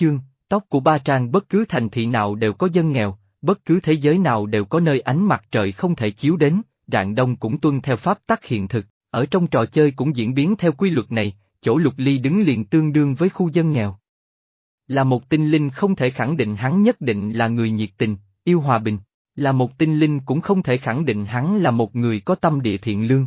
chương, tóc của ba trang bất cứ thành thị nào đều có dân nghèo, bất cứ thế giới nào đều có nơi ánh mặt trời không thể chiếu đến, rạng đông cũng tuân theo pháp tắc hiện thực, ở trong trò chơi cũng diễn biến theo quy luật này, chỗ lục ly đứng liền tương đương với khu dân nghèo. Là một tinh linh không thể khẳng định hắn nhất định là người nhiệt tình, yêu hòa bình, là một tinh linh cũng không thể khẳng định hắn là một người có tâm địa thiện lương.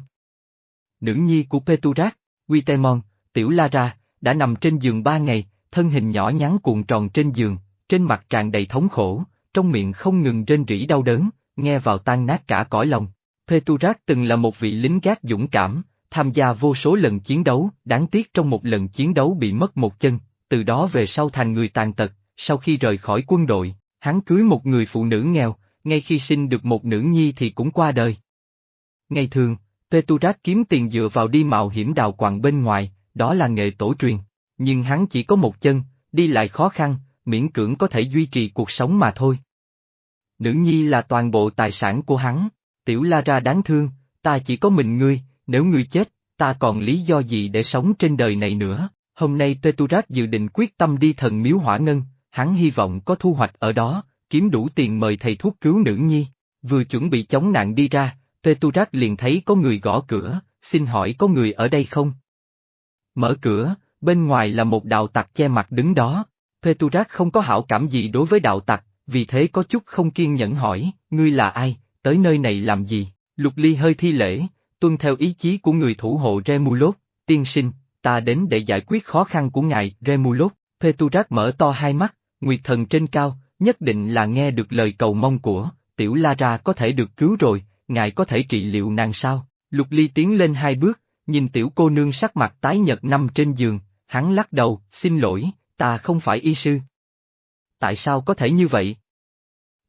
Nữ nhi của Peturac, Guitemon, Tiểu Lara, đã nằm trên giường ba ngày, thân hình nhỏ nhắn cuộn tròn trên giường, trên mặt tràn đầy thống khổ, trong miệng không ngừng rên rỉ đau đớn, nghe vào tan nát cả cõi lòng. Peturat từng là một vị lính gác dũng cảm, tham gia vô số lần chiến đấu, đáng tiếc trong một lần chiến đấu bị mất một chân, từ đó về sau thành người tàn tật, sau khi rời khỏi quân đội, hắn cưới một người phụ nữ nghèo, ngay khi sinh được một nữ nhi thì cũng qua đời. Ngày thường, Peturat kiếm tiền dựa vào đi mạo hiểm đào quặng bên ngoài, đó là nghề tổ truyền. Nhưng hắn chỉ có một chân, đi lại khó khăn, miễn cưỡng có thể duy trì cuộc sống mà thôi. Nữ nhi là toàn bộ tài sản của hắn, tiểu la ra đáng thương, ta chỉ có mình ngươi, nếu ngươi chết, ta còn lý do gì để sống trên đời này nữa. Hôm nay Peturat dự định quyết tâm đi thần miếu hỏa ngân, hắn hy vọng có thu hoạch ở đó, kiếm đủ tiền mời thầy thuốc cứu nữ nhi. Vừa chuẩn bị chống nạn đi ra, Peturat liền thấy có người gõ cửa, xin hỏi có người ở đây không? Mở cửa, bên ngoài là một đạo tặc che mặt đứng đó. Peturat không có hảo cảm gì đối với đạo tặc, vì thế có chút không kiên nhẫn hỏi, ngươi là ai, tới nơi này làm gì? Lục Ly hơi thi lễ, tuân theo ý chí của người thủ hộ Remulot, tiên sinh, ta đến để giải quyết khó khăn của ngài Remulot. Peturat mở to hai mắt, nguyệt thần trên cao, nhất định là nghe được lời cầu mong của, tiểu Lara có thể được cứu rồi, ngài có thể trị liệu nàng sao? Lục Ly tiến lên hai bước, nhìn tiểu cô nương sắc mặt tái nhật nằm trên giường, hắn lắc đầu, xin lỗi, ta không phải y sư. Tại sao có thể như vậy?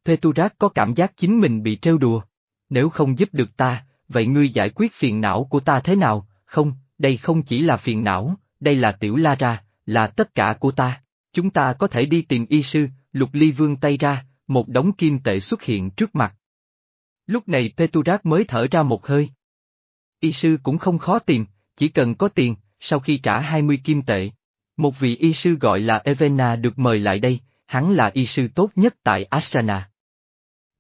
Peturat có cảm giác chính mình bị trêu đùa. Nếu không giúp được ta, vậy ngươi giải quyết phiền não của ta thế nào? Không, đây không chỉ là phiền não, đây là tiểu la ra, là tất cả của ta. Chúng ta có thể đi tìm y sư, lục ly vương tay ra, một đống kim tệ xuất hiện trước mặt. Lúc này Peturat mới thở ra một hơi. Y sư cũng không khó tìm, chỉ cần có tiền, sau khi trả 20 kim tệ. Một vị y sư gọi là Evena được mời lại đây, hắn là y sư tốt nhất tại Asrana.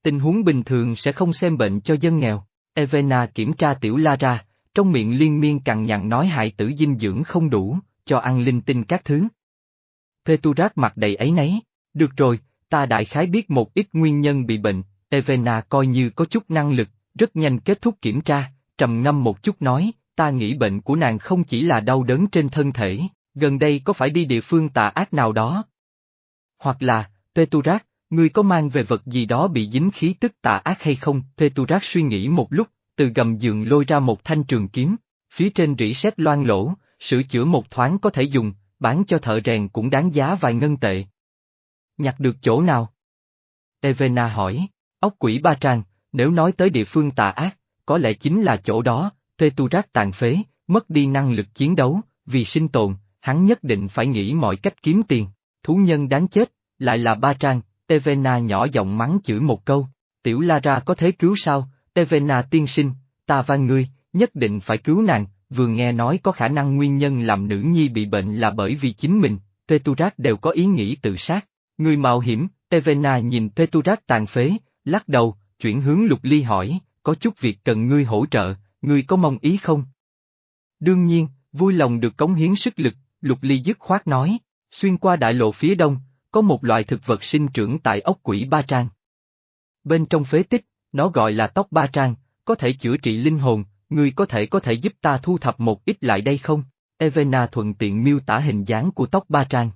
Tình huống bình thường sẽ không xem bệnh cho dân nghèo. Evena kiểm tra tiểu la ra, trong miệng liên miên cằn nhằn nói hại tử dinh dưỡng không đủ, cho ăn linh tinh các thứ. Peturat mặt đầy ấy nấy, được rồi, ta đại khái biết một ít nguyên nhân bị bệnh, Evena coi như có chút năng lực, rất nhanh kết thúc kiểm tra, trầm ngâm một chút nói, ta nghĩ bệnh của nàng không chỉ là đau đớn trên thân thể, gần đây có phải đi địa phương tà ác nào đó? Hoặc là, Peturat, ngươi có mang về vật gì đó bị dính khí tức tà ác hay không? Peturat suy nghĩ một lúc, từ gầm giường lôi ra một thanh trường kiếm, phía trên rỉ sét loan lỗ, sửa chữa một thoáng có thể dùng, bán cho thợ rèn cũng đáng giá vài ngân tệ. Nhặt được chỗ nào? Evena hỏi, ốc quỷ ba trang, nếu nói tới địa phương tà ác, có lẽ chính là chỗ đó, Peturat tàn phế, mất đi năng lực chiến đấu, vì sinh tồn, hắn nhất định phải nghĩ mọi cách kiếm tiền, thú nhân đáng chết, lại là ba trang, Tevena nhỏ giọng mắng chửi một câu, tiểu Lara có thế cứu sao, Tevena tiên sinh, ta van ngươi, nhất định phải cứu nàng, vừa nghe nói có khả năng nguyên nhân làm nữ nhi bị bệnh là bởi vì chính mình, Peturat đều có ý nghĩ tự sát, người mạo hiểm, Tevena nhìn Peturat tàn phế, lắc đầu, chuyển hướng lục ly hỏi, có chút việc cần ngươi hỗ trợ, ngươi có mong ý không? Đương nhiên, vui lòng được cống hiến sức lực, lục ly dứt khoát nói, xuyên qua đại lộ phía đông, có một loại thực vật sinh trưởng tại ốc quỷ Ba Trang. Bên trong phế tích, nó gọi là tóc Ba Trang, có thể chữa trị linh hồn, ngươi có thể có thể giúp ta thu thập một ít lại đây không? Evena thuận tiện miêu tả hình dáng của tóc Ba Trang.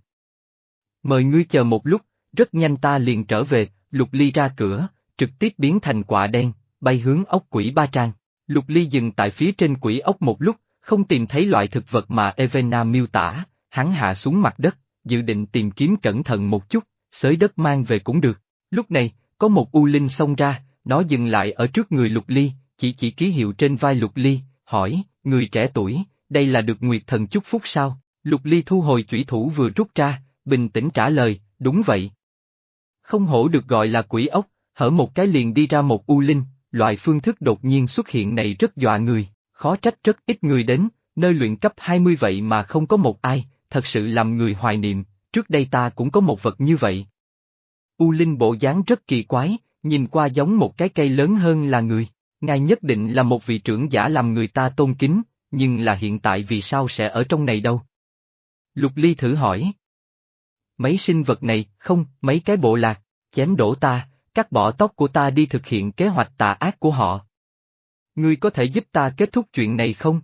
Mời ngươi chờ một lúc, rất nhanh ta liền trở về, lục ly ra cửa, trực tiếp biến thành quả đen, bay hướng ốc quỷ Ba Trang. Lục Ly dừng tại phía trên quỷ ốc một lúc, không tìm thấy loại thực vật mà Evena miêu tả, hắn hạ xuống mặt đất, dự định tìm kiếm cẩn thận một chút, xới đất mang về cũng được. Lúc này, có một u linh xông ra, nó dừng lại ở trước người Lục Ly, chỉ chỉ ký hiệu trên vai Lục Ly, hỏi, người trẻ tuổi, đây là được Nguyệt Thần chúc phúc sao? Lục Ly thu hồi chủy thủ vừa rút ra, bình tĩnh trả lời, đúng vậy. Không hổ được gọi là quỷ ốc, hở một cái liền đi ra một u linh, loại phương thức đột nhiên xuất hiện này rất dọa người, khó trách rất ít người đến, nơi luyện cấp 20 vậy mà không có một ai, thật sự làm người hoài niệm, trước đây ta cũng có một vật như vậy. U Linh bộ dáng rất kỳ quái, nhìn qua giống một cái cây lớn hơn là người. Ngài nhất định là một vị trưởng giả làm người ta tôn kính, nhưng là hiện tại vì sao sẽ ở trong này đâu? Lục Ly thử hỏi. Mấy sinh vật này, không, mấy cái bộ lạc, chém đổ ta, cắt bỏ tóc của ta đi thực hiện kế hoạch tà ác của họ. Ngươi có thể giúp ta kết thúc chuyện này không?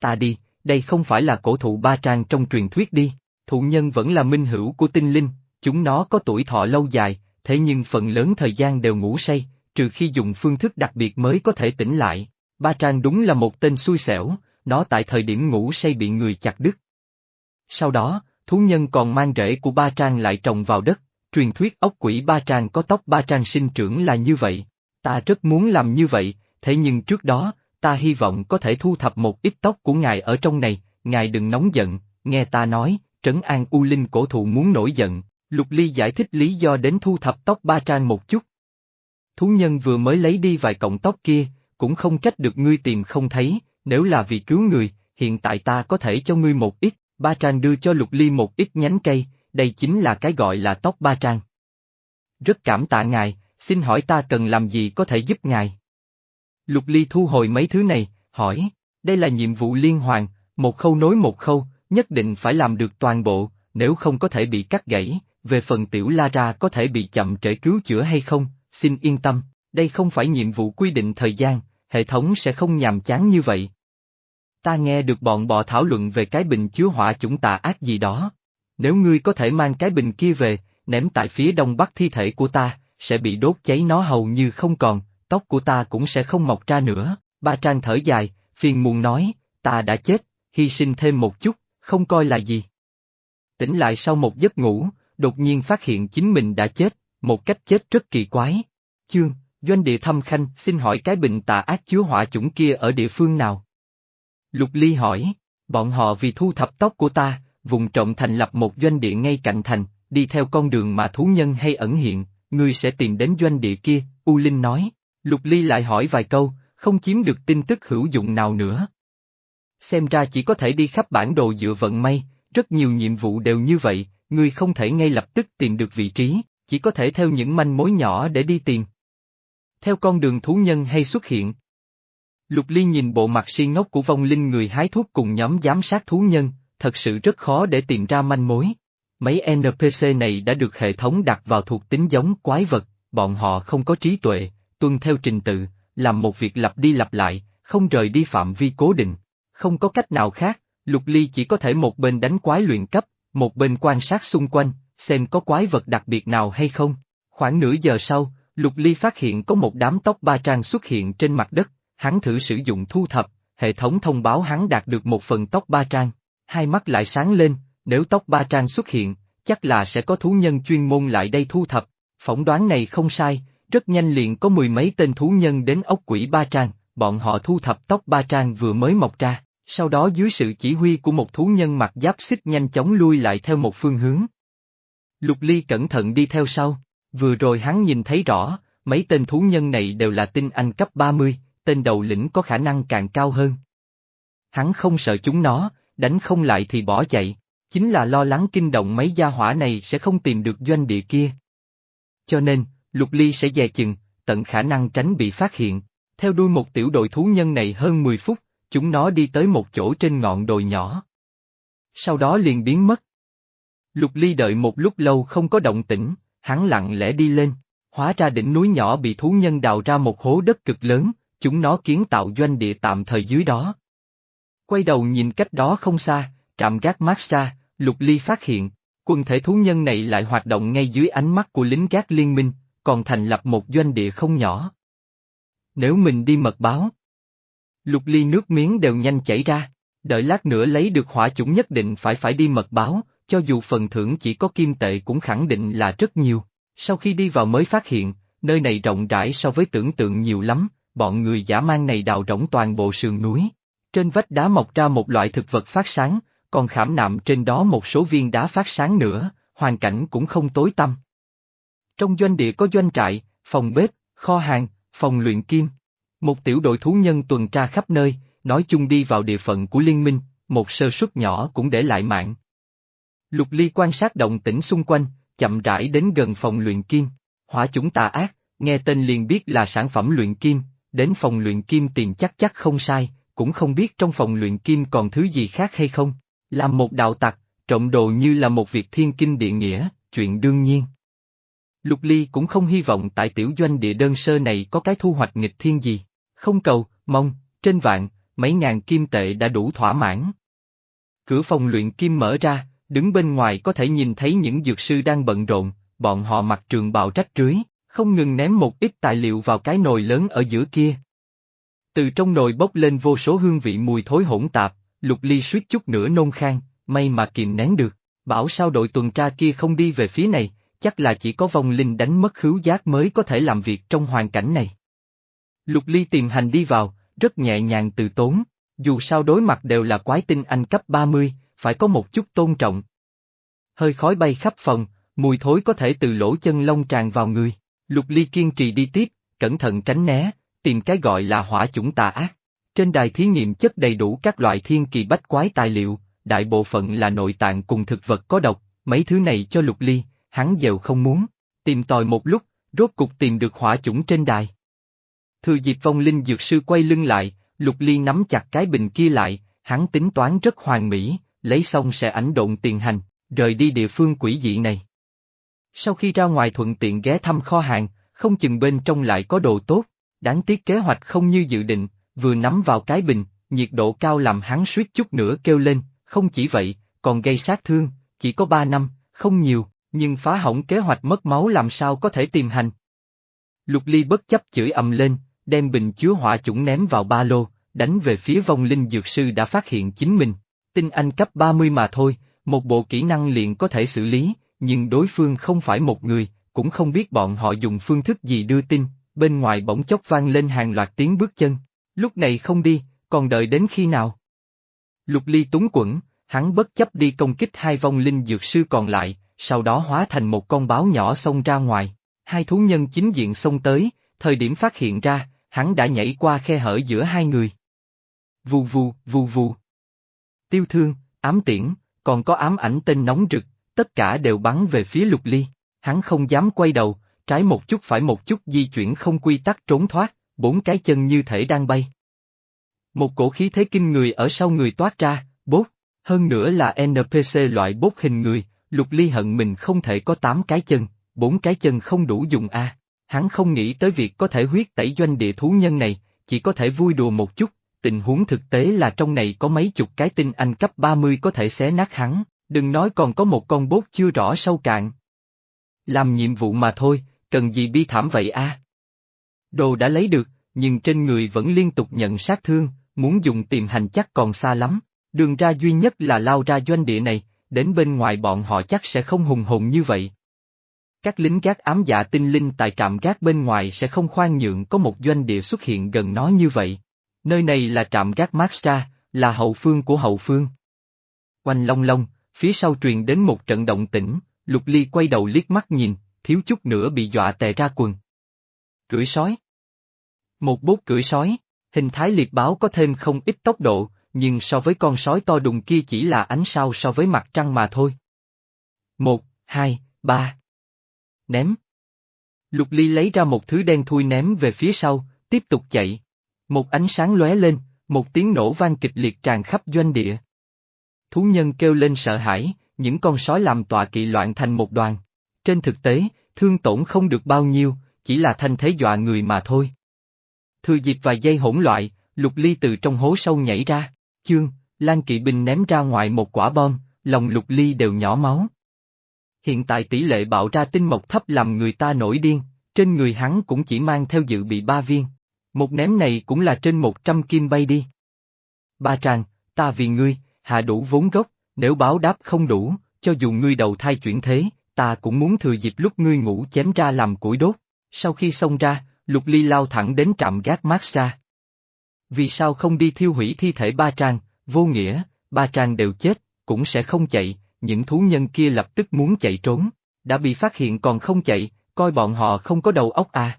Ta đi, đây không phải là cổ thụ ba trang trong truyền thuyết đi, thụ nhân vẫn là minh hữu của tinh linh, chúng nó có tuổi thọ lâu dài, thế nhưng phần lớn thời gian đều ngủ say, trừ khi dùng phương thức đặc biệt mới có thể tỉnh lại. Ba Trang đúng là một tên xui xẻo, nó tại thời điểm ngủ say bị người chặt đứt. Sau đó, thú nhân còn mang rễ của Ba Trang lại trồng vào đất, truyền thuyết ốc quỷ Ba Trang có tóc Ba Trang sinh trưởng là như vậy. Ta rất muốn làm như vậy, thế nhưng trước đó, ta hy vọng có thể thu thập một ít tóc của ngài ở trong này, ngài đừng nóng giận, nghe ta nói, trấn an U Linh cổ thụ muốn nổi giận, Lục Ly giải thích lý do đến thu thập tóc Ba Trang một chút. Thú nhân vừa mới lấy đi vài cọng tóc kia, cũng không trách được ngươi tìm không thấy, nếu là vì cứu người, hiện tại ta có thể cho ngươi một ít, Ba Trang đưa cho Lục Ly một ít nhánh cây, đây chính là cái gọi là tóc Ba Trang. Rất cảm tạ ngài, xin hỏi ta cần làm gì có thể giúp ngài? Lục Ly thu hồi mấy thứ này, hỏi, đây là nhiệm vụ liên hoàn, một khâu nối một khâu, nhất định phải làm được toàn bộ, nếu không có thể bị cắt gãy, về phần tiểu la ra có thể bị chậm trễ cứu chữa hay không, xin yên tâm, đây không phải nhiệm vụ quy định thời gian, hệ thống sẽ không nhàm chán như vậy. Ta nghe được bọn bò thảo luận về cái bình chứa hỏa chủng tà ác gì đó. Nếu ngươi có thể mang cái bình kia về, ném tại phía đông bắc thi thể của ta, sẽ bị đốt cháy nó hầu như không còn, tóc của ta cũng sẽ không mọc ra nữa. Ba Trang thở dài, phiền muộn nói, ta đã chết, hy sinh thêm một chút, không coi là gì. Tỉnh lại sau một giấc ngủ, đột nhiên phát hiện chính mình đã chết, một cách chết rất kỳ quái. Chương, doanh địa thăm khanh xin hỏi cái bình tà ác chứa hỏa chủng kia ở địa phương nào? Lục Ly hỏi, bọn họ vì thu thập tóc của ta, vùng trọng thành lập một doanh địa ngay cạnh thành, đi theo con đường mà thú nhân hay ẩn hiện, ngươi sẽ tìm đến doanh địa kia, U Linh nói. Lục Ly lại hỏi vài câu, không chiếm được tin tức hữu dụng nào nữa. Xem ra chỉ có thể đi khắp bản đồ dựa vận may, rất nhiều nhiệm vụ đều như vậy, ngươi không thể ngay lập tức tìm được vị trí, chỉ có thể theo những manh mối nhỏ để đi tìm. Theo con đường thú nhân hay xuất hiện. Lục Ly nhìn bộ mặt si ngốc của vong linh người hái thuốc cùng nhóm giám sát thú nhân, thật sự rất khó để tìm ra manh mối. Mấy NPC này đã được hệ thống đặt vào thuộc tính giống quái vật, bọn họ không có trí tuệ, tuân theo trình tự, làm một việc lặp đi lặp lại, không rời đi phạm vi cố định. Không có cách nào khác, Lục Ly chỉ có thể một bên đánh quái luyện cấp, một bên quan sát xung quanh, xem có quái vật đặc biệt nào hay không. Khoảng nửa giờ sau, Lục Ly phát hiện có một đám tóc ba trang xuất hiện trên mặt đất, hắn thử sử dụng thu thập, hệ thống thông báo hắn đạt được một phần tóc ba trang. Hai mắt lại sáng lên, nếu tóc ba trang xuất hiện, chắc là sẽ có thú nhân chuyên môn lại đây thu thập. Phỏng đoán này không sai, rất nhanh liền có mười mấy tên thú nhân đến ốc quỷ ba trang, bọn họ thu thập tóc ba trang vừa mới mọc ra, sau đó dưới sự chỉ huy của một thú nhân mặc giáp xích nhanh chóng lui lại theo một phương hướng. Lục Ly cẩn thận đi theo sau, vừa rồi hắn nhìn thấy rõ, mấy tên thú nhân này đều là tinh anh cấp 30, tên đầu lĩnh có khả năng càng cao hơn. Hắn không sợ chúng nó, đánh không lại thì bỏ chạy, chính là lo lắng kinh động mấy gia hỏa này sẽ không tìm được doanh địa kia. Cho nên, Lục Ly sẽ dè chừng, tận khả năng tránh bị phát hiện. Theo đuôi một tiểu đội thú nhân này hơn 10 phút, chúng nó đi tới một chỗ trên ngọn đồi nhỏ. Sau đó liền biến mất. Lục Ly đợi một lúc lâu không có động tĩnh, hắn lặng lẽ đi lên, hóa ra đỉnh núi nhỏ bị thú nhân đào ra một hố đất cực lớn, chúng nó kiến tạo doanh địa tạm thời dưới đó. Quay đầu nhìn cách đó không xa, trạm gác Maxra, Lục Ly phát hiện, quân thể thú nhân này lại hoạt động ngay dưới ánh mắt của lính gác liên minh, còn thành lập một doanh địa không nhỏ. Nếu mình đi mật báo, lục ly nước miếng đều nhanh chảy ra, đợi lát nữa lấy được hỏa chủng nhất định phải phải đi mật báo, cho dù phần thưởng chỉ có kim tệ cũng khẳng định là rất nhiều. Sau khi đi vào mới phát hiện, nơi này rộng rãi so với tưởng tượng nhiều lắm, bọn người giả mang này đào rỗng toàn bộ sườn núi. Trên vách đá mọc ra một loại thực vật phát sáng, còn khảm nạm trên đó một số viên đá phát sáng nữa, hoàn cảnh cũng không tối tăm. Trong doanh địa có doanh trại, phòng bếp, kho hàng, phòng luyện kim. Một tiểu đội thú nhân tuần tra khắp nơi, nói chung đi vào địa phận của liên minh, một sơ suất nhỏ cũng để lại mạng. Lục Ly quan sát động tĩnh xung quanh, chậm rãi đến gần phòng luyện kim. Hỏa chúng tà ác, nghe tên liền biết là sản phẩm luyện kim, đến phòng luyện kim tìm chắc chắc không sai, cũng không biết trong phòng luyện kim còn thứ gì khác hay không. Làm một đạo tặc, trộm đồ như là một việc thiên kinh địa nghĩa, chuyện đương nhiên. Lục Ly cũng không hy vọng tại tiểu doanh địa đơn sơ này có cái thu hoạch nghịch thiên gì. Không cầu, mong, trên vạn, mấy ngàn kim tệ đã đủ thỏa mãn. Cửa phòng luyện kim mở ra, đứng bên ngoài có thể nhìn thấy những dược sư đang bận rộn, bọn họ mặc trường bào trách rưới, không ngừng ném một ít tài liệu vào cái nồi lớn ở giữa kia. Từ trong nồi bốc lên vô số hương vị mùi thối hỗn tạp, lục ly suýt chút nữa nôn khang, may mà kìm nén được, bảo sao đội tuần tra kia không đi về phía này, chắc là chỉ có vong linh đánh mất khứu giác mới có thể làm việc trong hoàn cảnh này. Lục ly tìm hành đi vào, rất nhẹ nhàng từ tốn, dù sao đối mặt đều là quái tinh anh cấp 30, phải có một chút tôn trọng. Hơi khói bay khắp phòng, mùi thối có thể từ lỗ chân lông tràn vào người, lục ly kiên trì đi tiếp, cẩn thận tránh né, tìm cái gọi là hỏa chủng tà ác. Trên đài thí nghiệm chất đầy đủ các loại thiên kỳ bách quái tài liệu, đại bộ phận là nội tạng cùng thực vật có độc, mấy thứ này cho lục ly, hắn dèo không muốn. Tìm tòi một lúc, rốt cục tìm được hỏa chủng trên đài. Thừa dịp vong linh dược sư quay lưng lại, lục ly nắm chặt cái bình kia lại, hắn tính toán rất hoàn mỹ, lấy xong sẽ ảnh độn tiền hành, rời đi địa phương quỷ dị này. Sau khi ra ngoài thuận tiện ghé thăm kho hàng, không chừng bên trong lại có đồ tốt, đáng tiếc kế hoạch không như dự định, vừa nắm vào cái bình, nhiệt độ cao làm hắn suýt chút nữa kêu lên, không chỉ vậy, còn gây sát thương, chỉ có ba năm, không nhiều, nhưng phá hỏng kế hoạch mất máu làm sao có thể tìm hành. Lục Ly bất chấp chửi ầm lên, đem bình chứa hỏa chủng ném vào ba lô, đánh về phía vong linh dược sư đã phát hiện chính mình. Tinh anh cấp 30 mà thôi, một bộ kỹ năng liền có thể xử lý, nhưng đối phương không phải một người, cũng không biết bọn họ dùng phương thức gì đưa tin, bên ngoài bỗng chốc vang lên hàng loạt tiếng bước chân. Lúc này không đi, còn đợi đến khi nào? Lục ly túng quẩn, hắn bất chấp đi công kích hai vong linh dược sư còn lại, sau đó hóa thành một con báo nhỏ xông ra ngoài. Hai thú nhân chính diện xông tới, thời điểm phát hiện ra, hắn đã nhảy qua khe hở giữa hai người. Vù vù, vù vù. Tiêu thương, ám tiễn, còn có ám ảnh tên nóng rực, tất cả đều bắn về phía lục ly. Hắn không dám quay đầu, trái một chút phải một chút di chuyển không quy tắc trốn thoát, bốn cái chân như thể đang bay. Một cổ khí thế kinh người ở sau người toát ra, bốt, hơn nữa là NPC loại bốt hình người, lục ly hận mình không thể có tám cái chân, bốn cái chân không đủ dùng a. Hắn không nghĩ tới việc có thể huyết tẩy doanh địa thú nhân này, chỉ có thể vui đùa một chút, tình huống thực tế là trong này có mấy chục cái tinh anh cấp 30 có thể xé nát hắn, đừng nói còn có một con bốt chưa rõ sâu cạn. Làm nhiệm vụ mà thôi, cần gì bi thảm vậy a? Đồ đã lấy được, nhưng trên người vẫn liên tục nhận sát thương, muốn dùng tìm hành chắc còn xa lắm, đường ra duy nhất là lao ra doanh địa này, đến bên ngoài bọn họ chắc sẽ không hùng hồn như vậy. Các lính gác ám dạ tinh linh tại trạm gác bên ngoài sẽ không khoan nhượng có một doanh địa xuất hiện gần nó như vậy. Nơi này là trạm gác Maxtra, là hậu phương của hậu phương. Quanh long long, phía sau truyền đến một trận động tĩnh, Lục Ly quay đầu liếc mắt nhìn, thiếu chút nữa bị dọa tè ra quần. Cưỡi sói. Một bốt cưỡi sói, hình thái liệt báo có thêm không ít tốc độ, nhưng so với con sói to đùng kia chỉ là ánh sao so với mặt trăng mà thôi. Một, hai, ba. Ném. Lục Ly lấy ra một thứ đen thui ném về phía sau, tiếp tục chạy. Một ánh sáng lóe lên, một tiếng nổ vang kịch liệt tràn khắp doanh địa. Thú nhân kêu lên sợ hãi, những con sói làm tọa kỵ loạn thành một đoàn. Trên thực tế, thương tổn không được bao nhiêu, chỉ là thanh thế dọa người mà thôi. Thừa dịp vài giây hỗn loạn, lục ly từ trong hố sâu nhảy ra, chương, Lan Kỵ Binh ném ra ngoài một quả bom, lòng lục ly đều nhỏ máu. Hiện tại tỷ lệ bạo ra tinh mộc thấp làm người ta nổi điên, trên người hắn cũng chỉ mang theo dự bị ba viên. Một ném này cũng là trên một trăm kim bay đi. Ba tràng, ta vì ngươi, hạ đủ vốn gốc, nếu báo đáp không đủ, cho dù ngươi đầu thai chuyển thế, ta cũng muốn thừa dịp lúc ngươi ngủ chém ra làm củi đốt. Sau khi xông ra, Lục Ly lao thẳng đến trạm gác Maxra. Vì sao không đi thiêu hủy thi thể ba trang, vô nghĩa, ba trang đều chết, cũng sẽ không chạy, những thú nhân kia lập tức muốn chạy trốn, đã bị phát hiện còn không chạy, coi bọn họ không có đầu óc à.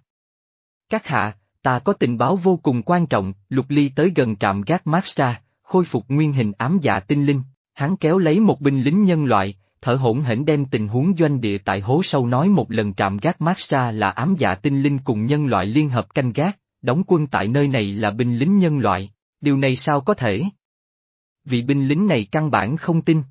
Các hạ, ta có tình báo vô cùng quan trọng, Lục Ly tới gần trạm gác Maxra, khôi phục nguyên hình ám dạ tinh linh, hắn kéo lấy một binh lính nhân loại, thở hổn hển đem tình huống doanh địa tại hố sâu nói một lần trạm gác mát là ám dạ tinh linh cùng nhân loại liên hợp canh gác, đóng quân tại nơi này là binh lính nhân loại, điều này sao có thể? Vị binh lính này căn bản không tin.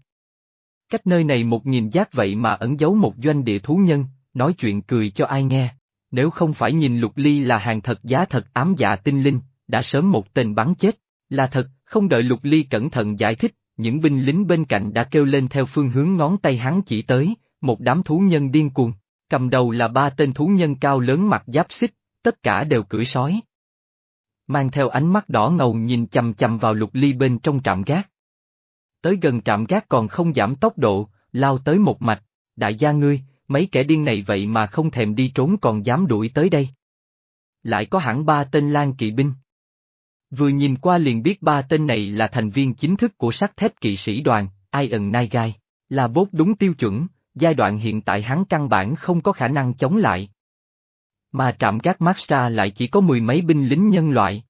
Cách nơi này một nghìn giác vậy mà ẩn giấu một doanh địa thú nhân, nói chuyện cười cho ai nghe. Nếu không phải nhìn lục ly là hàng thật giá thật ám dạ tinh linh, đã sớm một tên bắn chết. Là thật, không đợi lục ly cẩn thận giải thích, những binh lính bên cạnh đã kêu lên theo phương hướng ngón tay hắn chỉ tới, một đám thú nhân điên cuồng. Cầm đầu là ba tên thú nhân cao lớn mặt giáp xích, tất cả đều cưỡi sói. Mang theo ánh mắt đỏ ngầu nhìn chầm chầm vào lục ly bên trong trạm gác. Tới gần trạm gác còn không giảm tốc độ, lao tới một mạch, đại gia ngươi, mấy kẻ điên này vậy mà không thèm đi trốn còn dám đuổi tới đây. Lại có hẳn ba tên lan kỵ binh. Vừa nhìn qua liền biết ba tên này là thành viên chính thức của sắt thép kỵ sĩ đoàn, Iron Nai là bốt đúng tiêu chuẩn, giai đoạn hiện tại hắn căn bản không có khả năng chống lại. Mà trạm gác Maxra lại chỉ có mười mấy binh lính nhân loại.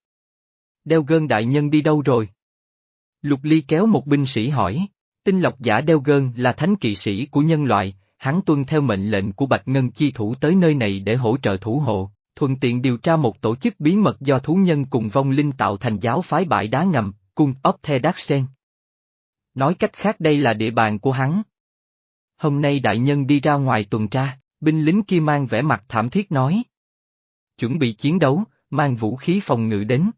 Đeo gơn đại nhân đi đâu rồi? Lục Ly kéo một binh sĩ hỏi, tinh lọc giả đeo gơn là thánh kỵ sĩ của nhân loại, hắn tuân theo mệnh lệnh của Bạch Ngân Chi Thủ tới nơi này để hỗ trợ thủ hộ, thuận tiện điều tra một tổ chức bí mật do thú nhân cùng vong linh tạo thành giáo phái bãi đá ngầm, cung ấp the sen. Nói cách khác đây là địa bàn của hắn. Hôm nay đại nhân đi ra ngoài tuần tra, binh lính kia mang vẻ mặt thảm thiết nói. Chuẩn bị chiến đấu, mang vũ khí phòng ngự đến.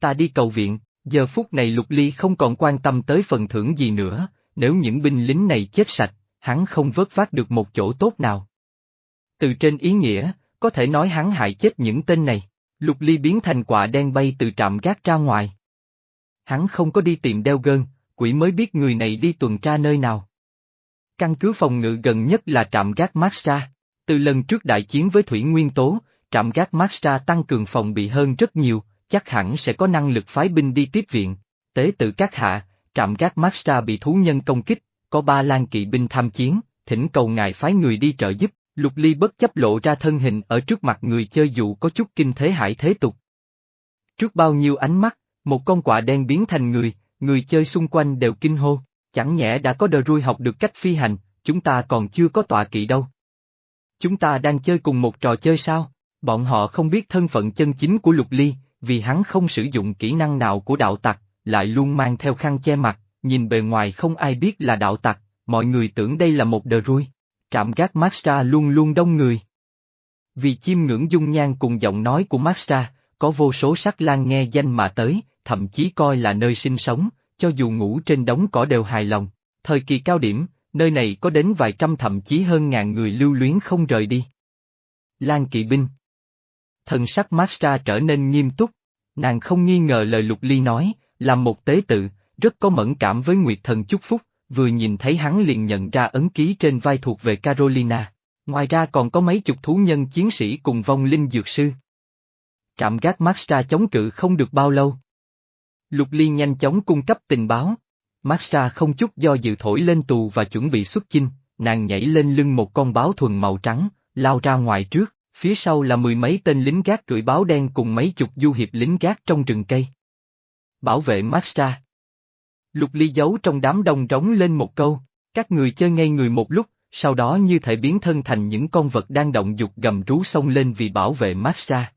Ta đi cầu viện, giờ phút này lục ly không còn quan tâm tới phần thưởng gì nữa, nếu những binh lính này chết sạch, hắn không vớt vát được một chỗ tốt nào. Từ trên ý nghĩa, có thể nói hắn hại chết những tên này, lục ly biến thành quả đen bay từ trạm gác ra ngoài. Hắn không có đi tìm đeo gơn, quỷ mới biết người này đi tuần tra nơi nào. Căn cứ phòng ngự gần nhất là trạm gác Maxra. Từ lần trước đại chiến với Thủy Nguyên Tố, trạm gác Maxra tăng cường phòng bị hơn rất nhiều, chắc hẳn sẽ có năng lực phái binh đi tiếp viện. Tế tự các hạ, trạm gác Maxra bị thú nhân công kích, có ba lan kỵ binh tham chiến, thỉnh cầu ngài phái người đi trợ giúp, Lục Ly bất chấp lộ ra thân hình ở trước mặt người chơi dù có chút kinh thế hải thế tục. Trước bao nhiêu ánh mắt, một con quạ đen biến thành người, người chơi xung quanh đều kinh hô, chẳng nhẽ đã có đờ rui học được cách phi hành, chúng ta còn chưa có tọa kỵ đâu. Chúng ta đang chơi cùng một trò chơi sao? Bọn họ không biết thân phận chân chính của Lục Ly, vì hắn không sử dụng kỹ năng nào của đạo tặc, lại luôn mang theo khăn che mặt, nhìn bề ngoài không ai biết là đạo tặc, mọi người tưởng đây là một đờ rui. Trạm gác Maxra luôn luôn đông người. Vì chiêm ngưỡng dung nhan cùng giọng nói của Maxra, có vô số sắc lang nghe danh mà tới, thậm chí coi là nơi sinh sống, cho dù ngủ trên đống cỏ đều hài lòng. Thời kỳ cao điểm, nơi này có đến vài trăm thậm chí hơn ngàn người lưu luyến không rời đi. Lan kỵ binh Thần sắc Maxra trở nên nghiêm túc, nàng không nghi ngờ lời Lục Ly nói, làm một tế tự, rất có mẫn cảm với Nguyệt Thần chúc phúc, vừa nhìn thấy hắn liền nhận ra ấn ký trên vai thuộc về Carolina. Ngoài ra còn có mấy chục thú nhân chiến sĩ cùng vong linh dược sư. Trạm gác Maxra chống cự không được bao lâu. Lục Ly nhanh chóng cung cấp tình báo. Maxra không chút do dự thổi lên tù và chuẩn bị xuất chinh, nàng nhảy lên lưng một con báo thuần màu trắng, lao ra ngoài trước, phía sau là mười mấy tên lính gác cưỡi báo đen cùng mấy chục du hiệp lính gác trong rừng cây. Bảo vệ Maxra Lục ly giấu trong đám đông trống lên một câu, các người chơi ngay người một lúc, sau đó như thể biến thân thành những con vật đang động dục gầm rú xông lên vì bảo vệ Maxra.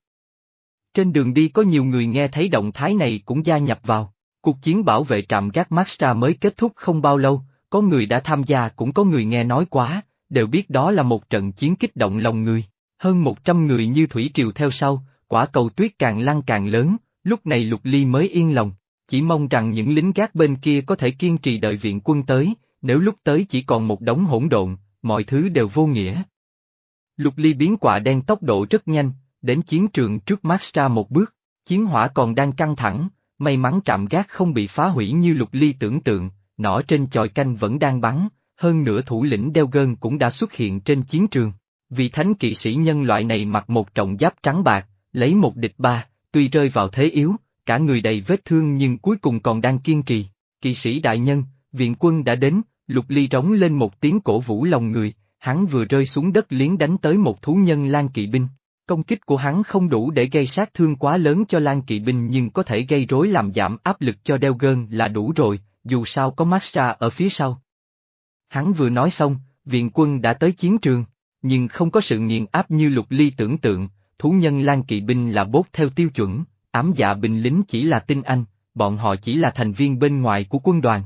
Trên đường đi có nhiều người nghe thấy động thái này cũng gia nhập vào, cuộc chiến bảo vệ trạm gác Maxra mới kết thúc không bao lâu, có người đã tham gia cũng có người nghe nói quá, đều biết đó là một trận chiến kích động lòng người. Hơn một trăm người như thủy triều theo sau, quả cầu tuyết càng lăn càng lớn, lúc này lục ly mới yên lòng chỉ mong rằng những lính gác bên kia có thể kiên trì đợi viện quân tới, nếu lúc tới chỉ còn một đống hỗn độn, mọi thứ đều vô nghĩa. Lục ly biến quả đen tốc độ rất nhanh, đến chiến trường trước Maxtra một bước, chiến hỏa còn đang căng thẳng, may mắn trạm gác không bị phá hủy như lục ly tưởng tượng, nỏ trên chòi canh vẫn đang bắn, hơn nữa thủ lĩnh đeo gơn cũng đã xuất hiện trên chiến trường. Vị thánh kỵ sĩ nhân loại này mặc một trọng giáp trắng bạc, lấy một địch ba, tuy rơi vào thế yếu, cả người đầy vết thương nhưng cuối cùng còn đang kiên trì. Kỵ sĩ đại nhân, viện quân đã đến, lục ly rống lên một tiếng cổ vũ lòng người, hắn vừa rơi xuống đất liến đánh tới một thú nhân lan kỵ binh. Công kích của hắn không đủ để gây sát thương quá lớn cho lan kỵ binh nhưng có thể gây rối làm giảm áp lực cho đeo gơn là đủ rồi, dù sao có Maxra ở phía sau. Hắn vừa nói xong, viện quân đã tới chiến trường, nhưng không có sự nghiền áp như lục ly tưởng tượng, thú nhân lan kỵ binh là bốt theo tiêu chuẩn, ám dạ binh lính chỉ là tinh anh, bọn họ chỉ là thành viên bên ngoài của quân đoàn.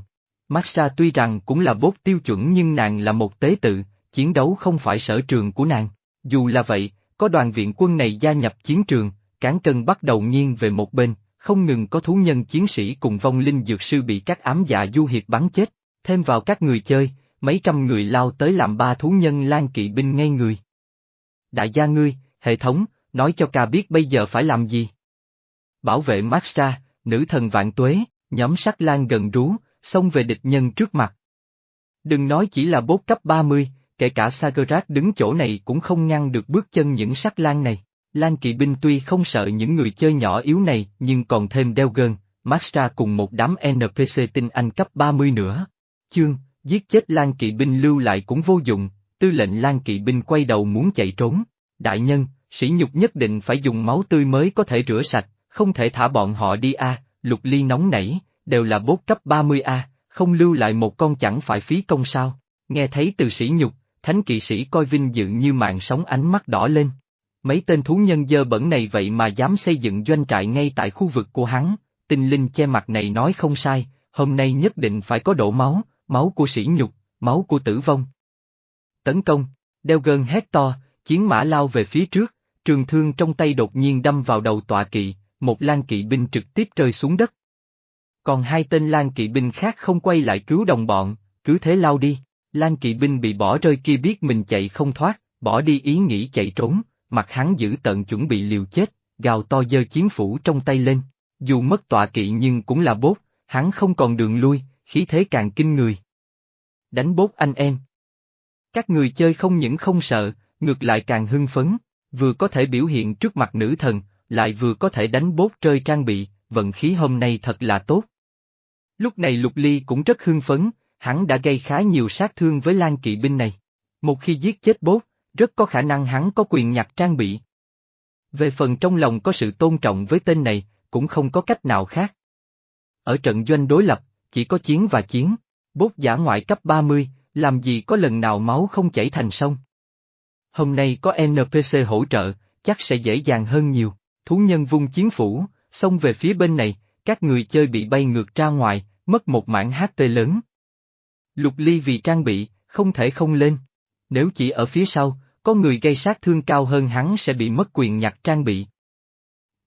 Maxa tuy rằng cũng là bốt tiêu chuẩn nhưng nàng là một tế tự, chiến đấu không phải sở trường của nàng. Dù là vậy, có đoàn viện quân này gia nhập chiến trường, cán cân bắt đầu nghiêng về một bên, không ngừng có thú nhân chiến sĩ cùng vong linh dược sư bị các ám dạ du hiệp bắn chết, thêm vào các người chơi, mấy trăm người lao tới làm ba thú nhân lan kỵ binh ngay người. Đại gia ngươi, hệ thống, nói cho ca biết bây giờ phải làm gì. Bảo vệ Maxra, nữ thần vạn tuế, nhóm sắc lan gần rú, xông về địch nhân trước mặt. Đừng nói chỉ là bốt cấp 30, kể cả Sagerat đứng chỗ này cũng không ngăn được bước chân những sắc lan này. Lan kỵ binh tuy không sợ những người chơi nhỏ yếu này nhưng còn thêm đeo gơn, Maxra cùng một đám NPC tinh anh cấp 30 nữa. Chương, giết chết Lan kỵ binh lưu lại cũng vô dụng, tư lệnh Lan kỵ binh quay đầu muốn chạy trốn. Đại nhân, sĩ nhục nhất định phải dùng máu tươi mới có thể rửa sạch, không thể thả bọn họ đi a. lục ly nóng nảy, đều là bốt cấp 30A, không lưu lại một con chẳng phải phí công sao. Nghe thấy từ sĩ nhục, thánh kỵ sĩ coi vinh dự như mạng sống ánh mắt đỏ lên. Mấy tên thú nhân dơ bẩn này vậy mà dám xây dựng doanh trại ngay tại khu vực của hắn, tinh linh che mặt này nói không sai, hôm nay nhất định phải có đổ máu, máu của sĩ nhục, máu của tử vong. Tấn công, đeo gơn hét to, chiến mã lao về phía trước, trường thương trong tay đột nhiên đâm vào đầu tọa kỵ, một lan kỵ binh trực tiếp rơi xuống đất. Còn hai tên lan kỵ binh khác không quay lại cứu đồng bọn, cứ thế lao đi, lan kỵ binh bị bỏ rơi kia biết mình chạy không thoát, bỏ đi ý nghĩ chạy trốn, mặt hắn giữ tận chuẩn bị liều chết, gào to dơ chiến phủ trong tay lên, dù mất tọa kỵ nhưng cũng là bốt, hắn không còn đường lui, khí thế càng kinh người. Đánh bốt anh em. Các người chơi không những không sợ, ngược lại càng hưng phấn, vừa có thể biểu hiện trước mặt nữ thần, lại vừa có thể đánh bốt rơi trang bị, vận khí hôm nay thật là tốt. Lúc này Lục Ly cũng rất hưng phấn, hắn đã gây khá nhiều sát thương với Lan kỵ binh này. Một khi giết chết bốt, rất có khả năng hắn có quyền nhặt trang bị. Về phần trong lòng có sự tôn trọng với tên này, cũng không có cách nào khác. Ở trận doanh đối lập, chỉ có chiến và chiến, bốt giả ngoại cấp 30, làm gì có lần nào máu không chảy thành sông. Hôm nay có NPC hỗ trợ, chắc sẽ dễ dàng hơn nhiều, thú nhân vung chiến phủ, xông về phía bên này, các người chơi bị bay ngược ra ngoài, mất một mảng HP lớn. Lục ly vì trang bị, không thể không lên. Nếu chỉ ở phía sau, có người gây sát thương cao hơn hắn sẽ bị mất quyền nhặt trang bị.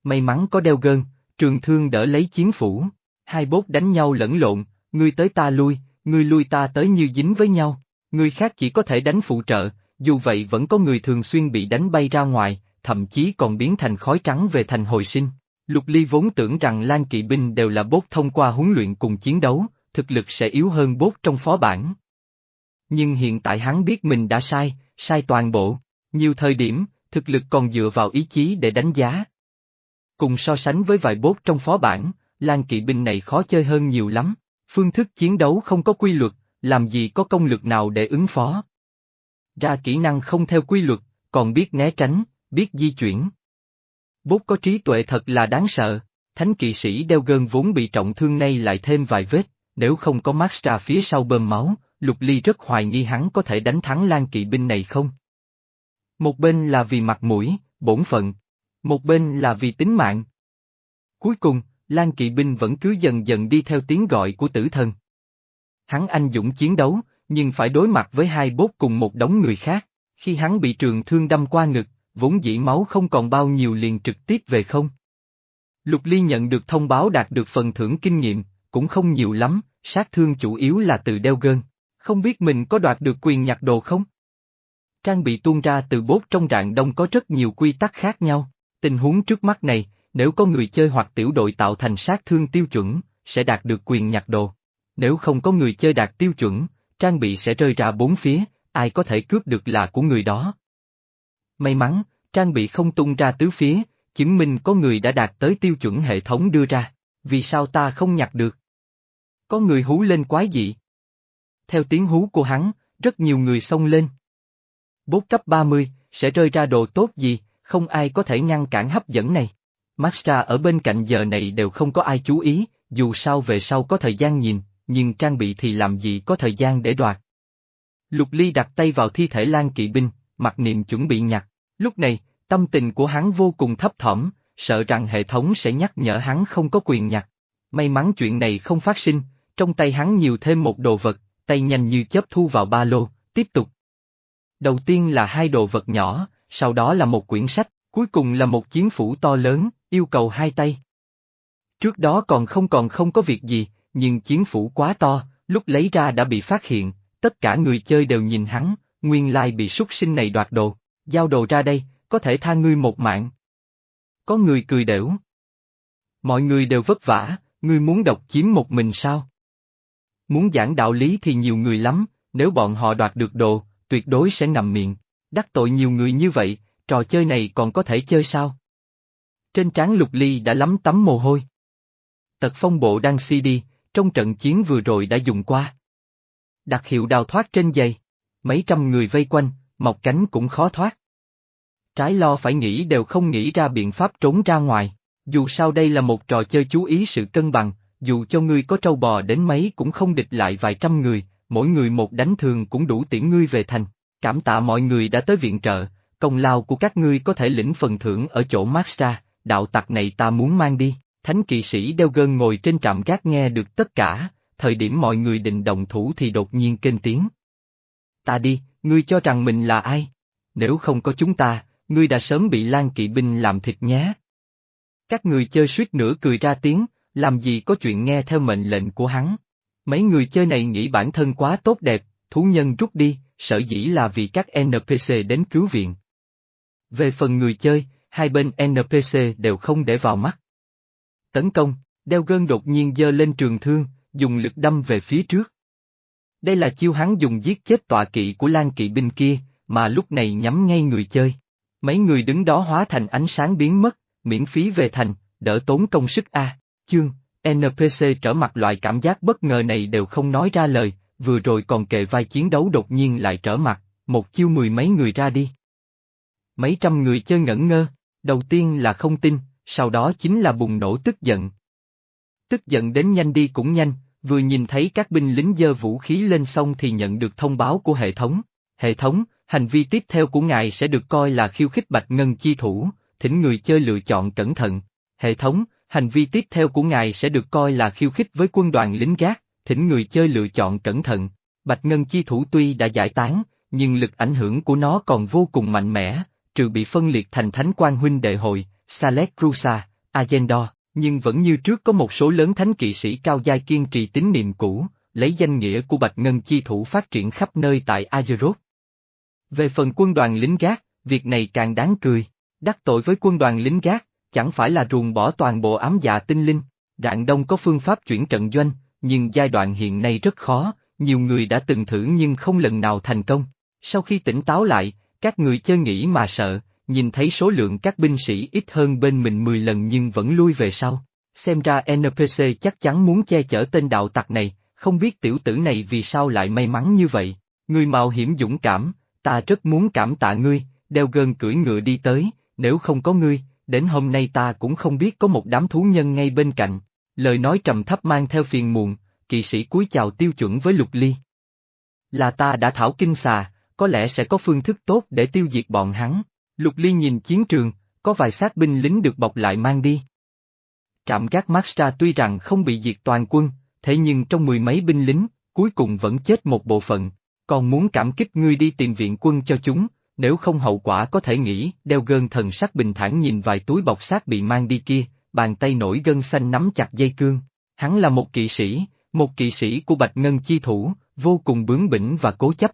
May mắn có đeo gơn, trường thương đỡ lấy chiến phủ, hai bốt đánh nhau lẫn lộn, ngươi tới ta lui, ngươi lui ta tới như dính với nhau, người khác chỉ có thể đánh phụ trợ, dù vậy vẫn có người thường xuyên bị đánh bay ra ngoài, thậm chí còn biến thành khói trắng về thành hồi sinh. Lục Ly vốn tưởng rằng Lan Kỵ binh đều là bốt thông qua huấn luyện cùng chiến đấu, thực lực sẽ yếu hơn bốt trong phó bản. Nhưng hiện tại hắn biết mình đã sai, sai toàn bộ, nhiều thời điểm, thực lực còn dựa vào ý chí để đánh giá. Cùng so sánh với vài bốt trong phó bản, Lan Kỵ binh này khó chơi hơn nhiều lắm, phương thức chiến đấu không có quy luật, làm gì có công lực nào để ứng phó. Ra kỹ năng không theo quy luật, còn biết né tránh, biết di chuyển. Bốt có trí tuệ thật là đáng sợ, thánh kỵ sĩ đeo gơn vốn bị trọng thương nay lại thêm vài vết, nếu không có Maxtra phía sau bơm máu, Lục Ly rất hoài nghi hắn có thể đánh thắng Lan kỵ binh này không. Một bên là vì mặt mũi, bổn phận, một bên là vì tính mạng. Cuối cùng, Lan kỵ binh vẫn cứ dần dần đi theo tiếng gọi của tử thần. Hắn anh dũng chiến đấu, nhưng phải đối mặt với hai bốt cùng một đống người khác, khi hắn bị trường thương đâm qua ngực, vốn dĩ máu không còn bao nhiêu liền trực tiếp về không. Lục Ly nhận được thông báo đạt được phần thưởng kinh nghiệm, cũng không nhiều lắm, sát thương chủ yếu là từ đeo gơn. Không biết mình có đoạt được quyền nhặt đồ không? Trang bị tuôn ra từ bốt trong rạng đông có rất nhiều quy tắc khác nhau. Tình huống trước mắt này, nếu có người chơi hoặc tiểu đội tạo thành sát thương tiêu chuẩn, sẽ đạt được quyền nhặt đồ. Nếu không có người chơi đạt tiêu chuẩn, trang bị sẽ rơi ra bốn phía, ai có thể cướp được là của người đó. May mắn, trang bị không tung ra tứ phía, chứng minh có người đã đạt tới tiêu chuẩn hệ thống đưa ra, vì sao ta không nhặt được? Có người hú lên quái dị. Theo tiếng hú của hắn, rất nhiều người xông lên. Bốt cấp 30, sẽ rơi ra đồ tốt gì, không ai có thể ngăn cản hấp dẫn này. Maxtra ở bên cạnh giờ này đều không có ai chú ý, dù sao về sau có thời gian nhìn, nhưng trang bị thì làm gì có thời gian để đoạt. Lục Ly đặt tay vào thi thể Lan Kỵ binh, mặc niệm chuẩn bị nhặt. Lúc này, tâm tình của hắn vô cùng thấp thỏm, sợ rằng hệ thống sẽ nhắc nhở hắn không có quyền nhặt. May mắn chuyện này không phát sinh, trong tay hắn nhiều thêm một đồ vật, tay nhanh như chớp thu vào ba lô, tiếp tục. Đầu tiên là hai đồ vật nhỏ, sau đó là một quyển sách, cuối cùng là một chiến phủ to lớn, yêu cầu hai tay. Trước đó còn không còn không có việc gì, nhưng chiến phủ quá to, lúc lấy ra đã bị phát hiện, tất cả người chơi đều nhìn hắn, nguyên lai bị súc sinh này đoạt đồ, giao đồ ra đây, có thể tha ngươi một mạng. Có người cười đểu. Mọi người đều vất vả, ngươi muốn độc chiếm một mình sao? Muốn giảng đạo lý thì nhiều người lắm, nếu bọn họ đoạt được đồ, tuyệt đối sẽ nằm miệng. Đắc tội nhiều người như vậy, trò chơi này còn có thể chơi sao? Trên trán lục ly đã lắm tắm mồ hôi. Tật phong bộ đang CD, trong trận chiến vừa rồi đã dùng qua. đặc hiệu đào thoát trên giày. Mấy trăm người vây quanh, mọc cánh cũng khó thoát. Trái lo phải nghĩ đều không nghĩ ra biện pháp trốn ra ngoài. Dù sao đây là một trò chơi chú ý sự cân bằng, dù cho ngươi có trâu bò đến mấy cũng không địch lại vài trăm người, mỗi người một đánh thường cũng đủ tiễn ngươi về thành. Cảm tạ mọi người đã tới viện trợ, công lao của các ngươi có thể lĩnh phần thưởng ở chỗ Maxra, đạo tặc này ta muốn mang đi. Thánh kỵ sĩ đeo gơn ngồi trên trạm gác nghe được tất cả, thời điểm mọi người định động thủ thì đột nhiên kênh tiếng. Ta đi, ngươi cho rằng mình là ai? Nếu không có chúng ta, ngươi đã sớm bị Lan kỵ binh làm thịt nhé. Các người chơi suýt nữa cười ra tiếng, làm gì có chuyện nghe theo mệnh lệnh của hắn. Mấy người chơi này nghĩ bản thân quá tốt đẹp, thú nhân rút đi, sở dĩ là vì các NPC đến cứu viện. Về phần người chơi, hai bên NPC đều không để vào mắt. Tấn công, đeo gân đột nhiên dơ lên trường thương, dùng lực đâm về phía trước. Đây là chiêu hắn dùng giết chết tọa kỵ của Lan kỵ binh kia, mà lúc này nhắm ngay người chơi. Mấy người đứng đó hóa thành ánh sáng biến mất, miễn phí về thành, đỡ tốn công sức A, chương, NPC trở mặt loại cảm giác bất ngờ này đều không nói ra lời, vừa rồi còn kề vai chiến đấu đột nhiên lại trở mặt, một chiêu mười mấy người ra đi. Mấy trăm người chơi ngẩn ngơ, đầu tiên là không tin, sau đó chính là bùng nổ tức giận. Tức giận đến nhanh đi cũng nhanh, vừa nhìn thấy các binh lính dơ vũ khí lên sông thì nhận được thông báo của hệ thống. Hệ thống, hành vi tiếp theo của ngài sẽ được coi là khiêu khích bạch ngân chi thủ, thỉnh người chơi lựa chọn cẩn thận. Hệ thống, hành vi tiếp theo của ngài sẽ được coi là khiêu khích với quân đoàn lính gác, thỉnh người chơi lựa chọn cẩn thận. Bạch ngân chi thủ tuy đã giải tán, nhưng lực ảnh hưởng của nó còn vô cùng mạnh mẽ, trừ bị phân liệt thành thánh quan huynh đệ hội, Salek Rusa, Agendor, nhưng vẫn như trước có một số lớn thánh kỵ sĩ cao giai kiên trì tín niệm cũ, lấy danh nghĩa của Bạch Ngân Chi Thủ phát triển khắp nơi tại Azeroth. Về phần quân đoàn lính gác, việc này càng đáng cười, đắc tội với quân đoàn lính gác, chẳng phải là ruồng bỏ toàn bộ ám dạ tinh linh, Rạng Đông có phương pháp chuyển trận doanh, nhưng giai đoạn hiện nay rất khó, nhiều người đã từng thử nhưng không lần nào thành công. Sau khi tỉnh táo lại, các người chơi nghĩ mà sợ, nhìn thấy số lượng các binh sĩ ít hơn bên mình 10 lần nhưng vẫn lui về sau. Xem ra NPC chắc chắn muốn che chở tên đạo tặc này, không biết tiểu tử này vì sao lại may mắn như vậy. Người mạo hiểm dũng cảm, ta rất muốn cảm tạ ngươi, đeo gơn cưỡi ngựa đi tới, nếu không có ngươi, đến hôm nay ta cũng không biết có một đám thú nhân ngay bên cạnh. Lời nói trầm thấp mang theo phiền muộn, kỵ sĩ cúi chào tiêu chuẩn với lục ly. Là ta đã thảo kinh xà, có lẽ sẽ có phương thức tốt để tiêu diệt bọn hắn. Lục Ly nhìn chiến trường, có vài xác binh lính được bọc lại mang đi. Trạm gác Maxtra tuy rằng không bị diệt toàn quân, thế nhưng trong mười mấy binh lính, cuối cùng vẫn chết một bộ phận, còn muốn cảm kích ngươi đi tìm viện quân cho chúng, nếu không hậu quả có thể nghĩ, đeo gơn thần sắc bình thản nhìn vài túi bọc xác bị mang đi kia, bàn tay nổi gân xanh nắm chặt dây cương. Hắn là một kỵ sĩ, một kỵ sĩ của Bạch Ngân Chi Thủ, vô cùng bướng bỉnh và cố chấp.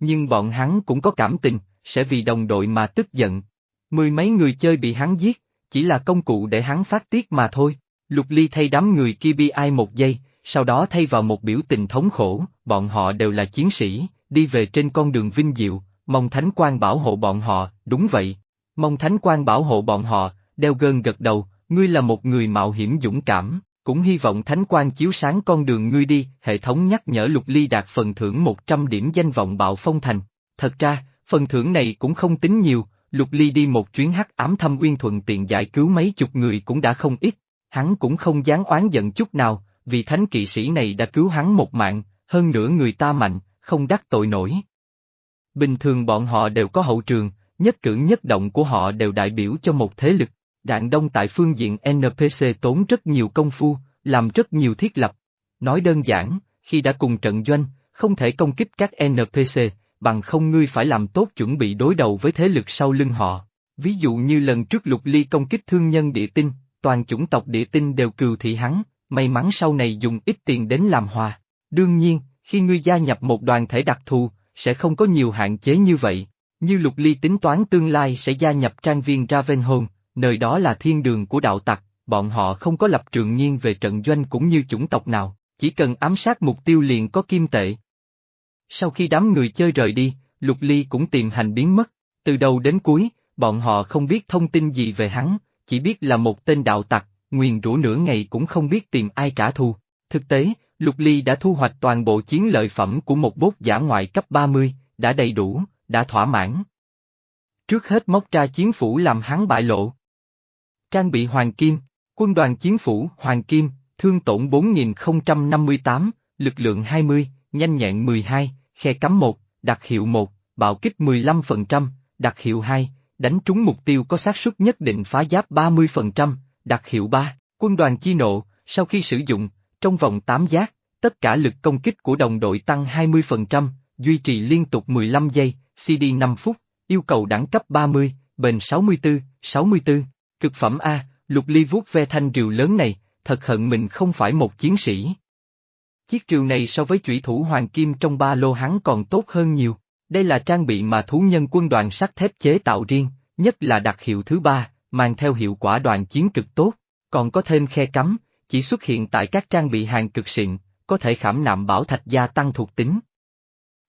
Nhưng bọn hắn cũng có cảm tình, sẽ vì đồng đội mà tức giận. Mười mấy người chơi bị hắn giết, chỉ là công cụ để hắn phát tiết mà thôi. Lục Ly thay đám người kia bi ai một giây, sau đó thay vào một biểu tình thống khổ, bọn họ đều là chiến sĩ, đi về trên con đường vinh diệu, mong Thánh quan bảo hộ bọn họ, đúng vậy. Mong Thánh quan bảo hộ bọn họ, đeo gơn gật đầu, ngươi là một người mạo hiểm dũng cảm, cũng hy vọng Thánh quan chiếu sáng con đường ngươi đi, hệ thống nhắc nhở Lục Ly đạt phần thưởng 100 điểm danh vọng bạo phong thành. Thật ra, phần thưởng này cũng không tính nhiều, Lục Ly đi một chuyến hắc ám thăm uyên thuận tiện giải cứu mấy chục người cũng đã không ít, hắn cũng không dám oán giận chút nào, vì thánh kỵ sĩ này đã cứu hắn một mạng, hơn nữa người ta mạnh, không đắc tội nổi. Bình thường bọn họ đều có hậu trường, nhất cử nhất động của họ đều đại biểu cho một thế lực. Đạn đông tại phương diện NPC tốn rất nhiều công phu, làm rất nhiều thiết lập. Nói đơn giản, khi đã cùng trận doanh, không thể công kích các NPC, bằng không ngươi phải làm tốt chuẩn bị đối đầu với thế lực sau lưng họ. Ví dụ như lần trước lục ly công kích thương nhân địa tinh, toàn chủng tộc địa tinh đều cừu thị hắn, may mắn sau này dùng ít tiền đến làm hòa. Đương nhiên, khi ngươi gia nhập một đoàn thể đặc thù, sẽ không có nhiều hạn chế như vậy. Như Lục Ly tính toán tương lai sẽ gia nhập trang viên Ravenholm, nơi đó là thiên đường của đạo tặc, bọn họ không có lập trường nghiêng về trận doanh cũng như chủng tộc nào, chỉ cần ám sát mục tiêu liền có kim tệ. Sau khi đám người chơi rời đi, Lục Ly cũng tìm hành biến mất, từ đầu đến cuối, bọn họ không biết thông tin gì về hắn, chỉ biết là một tên đạo tặc, nguyền rủa nửa ngày cũng không biết tìm ai trả thù. Thực tế, Lục Ly đã thu hoạch toàn bộ chiến lợi phẩm của một bốt giả ngoại cấp 30, đã đầy đủ, đã thỏa mãn. Trước hết móc ra chiến phủ làm hắn bại lộ. Trang bị Hoàng Kim, quân đoàn chiến phủ Hoàng Kim, thương tổn 4058, lực lượng 20, nhanh nhẹn 12, khe cắm 1, đặc hiệu 1, bạo kích 15%, đặc hiệu 2, đánh trúng mục tiêu có xác suất nhất định phá giáp 30%, đặc hiệu 3, quân đoàn chi nộ, sau khi sử dụng, trong vòng 8 giác, tất cả lực công kích của đồng đội tăng 20%, duy trì liên tục 15 giây, CD 5 phút, yêu cầu đẳng cấp 30, bền 64, 64. Cực phẩm A, lục ly vuốt ve thanh rìu lớn này, thật hận mình không phải một chiến sĩ. Chiếc triều này so với chủy thủ hoàng kim trong ba lô hắn còn tốt hơn nhiều. Đây là trang bị mà thú nhân quân đoàn sắt thép chế tạo riêng, nhất là đặc hiệu thứ ba, mang theo hiệu quả đoàn chiến cực tốt, còn có thêm khe cắm, chỉ xuất hiện tại các trang bị hàng cực xịn, có thể khảm nạm bảo thạch gia tăng thuộc tính.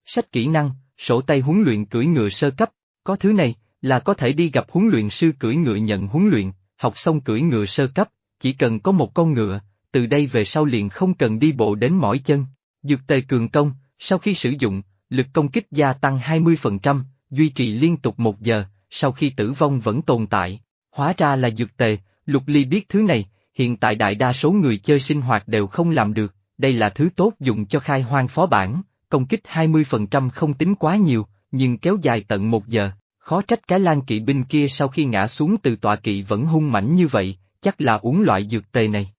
Sách kỹ năng, sổ tay huấn luyện cưỡi ngựa sơ cấp, có thứ này, là có thể đi gặp huấn luyện sư cưỡi ngựa nhận huấn luyện, học xong cưỡi ngựa sơ cấp, chỉ cần có một con ngựa, từ đây về sau liền không cần đi bộ đến mỏi chân. Dược tề cường công, sau khi sử dụng, lực công kích gia tăng 20%, duy trì liên tục một giờ, sau khi tử vong vẫn tồn tại. Hóa ra là dược tề, Lục Ly biết thứ này, hiện tại đại đa số người chơi sinh hoạt đều không làm được, đây là thứ tốt dùng cho khai hoang phó bản, công kích 20% không tính quá nhiều, nhưng kéo dài tận một giờ, khó trách cái lan kỵ binh kia sau khi ngã xuống từ tọa kỵ vẫn hung mãnh như vậy, chắc là uống loại dược tề này.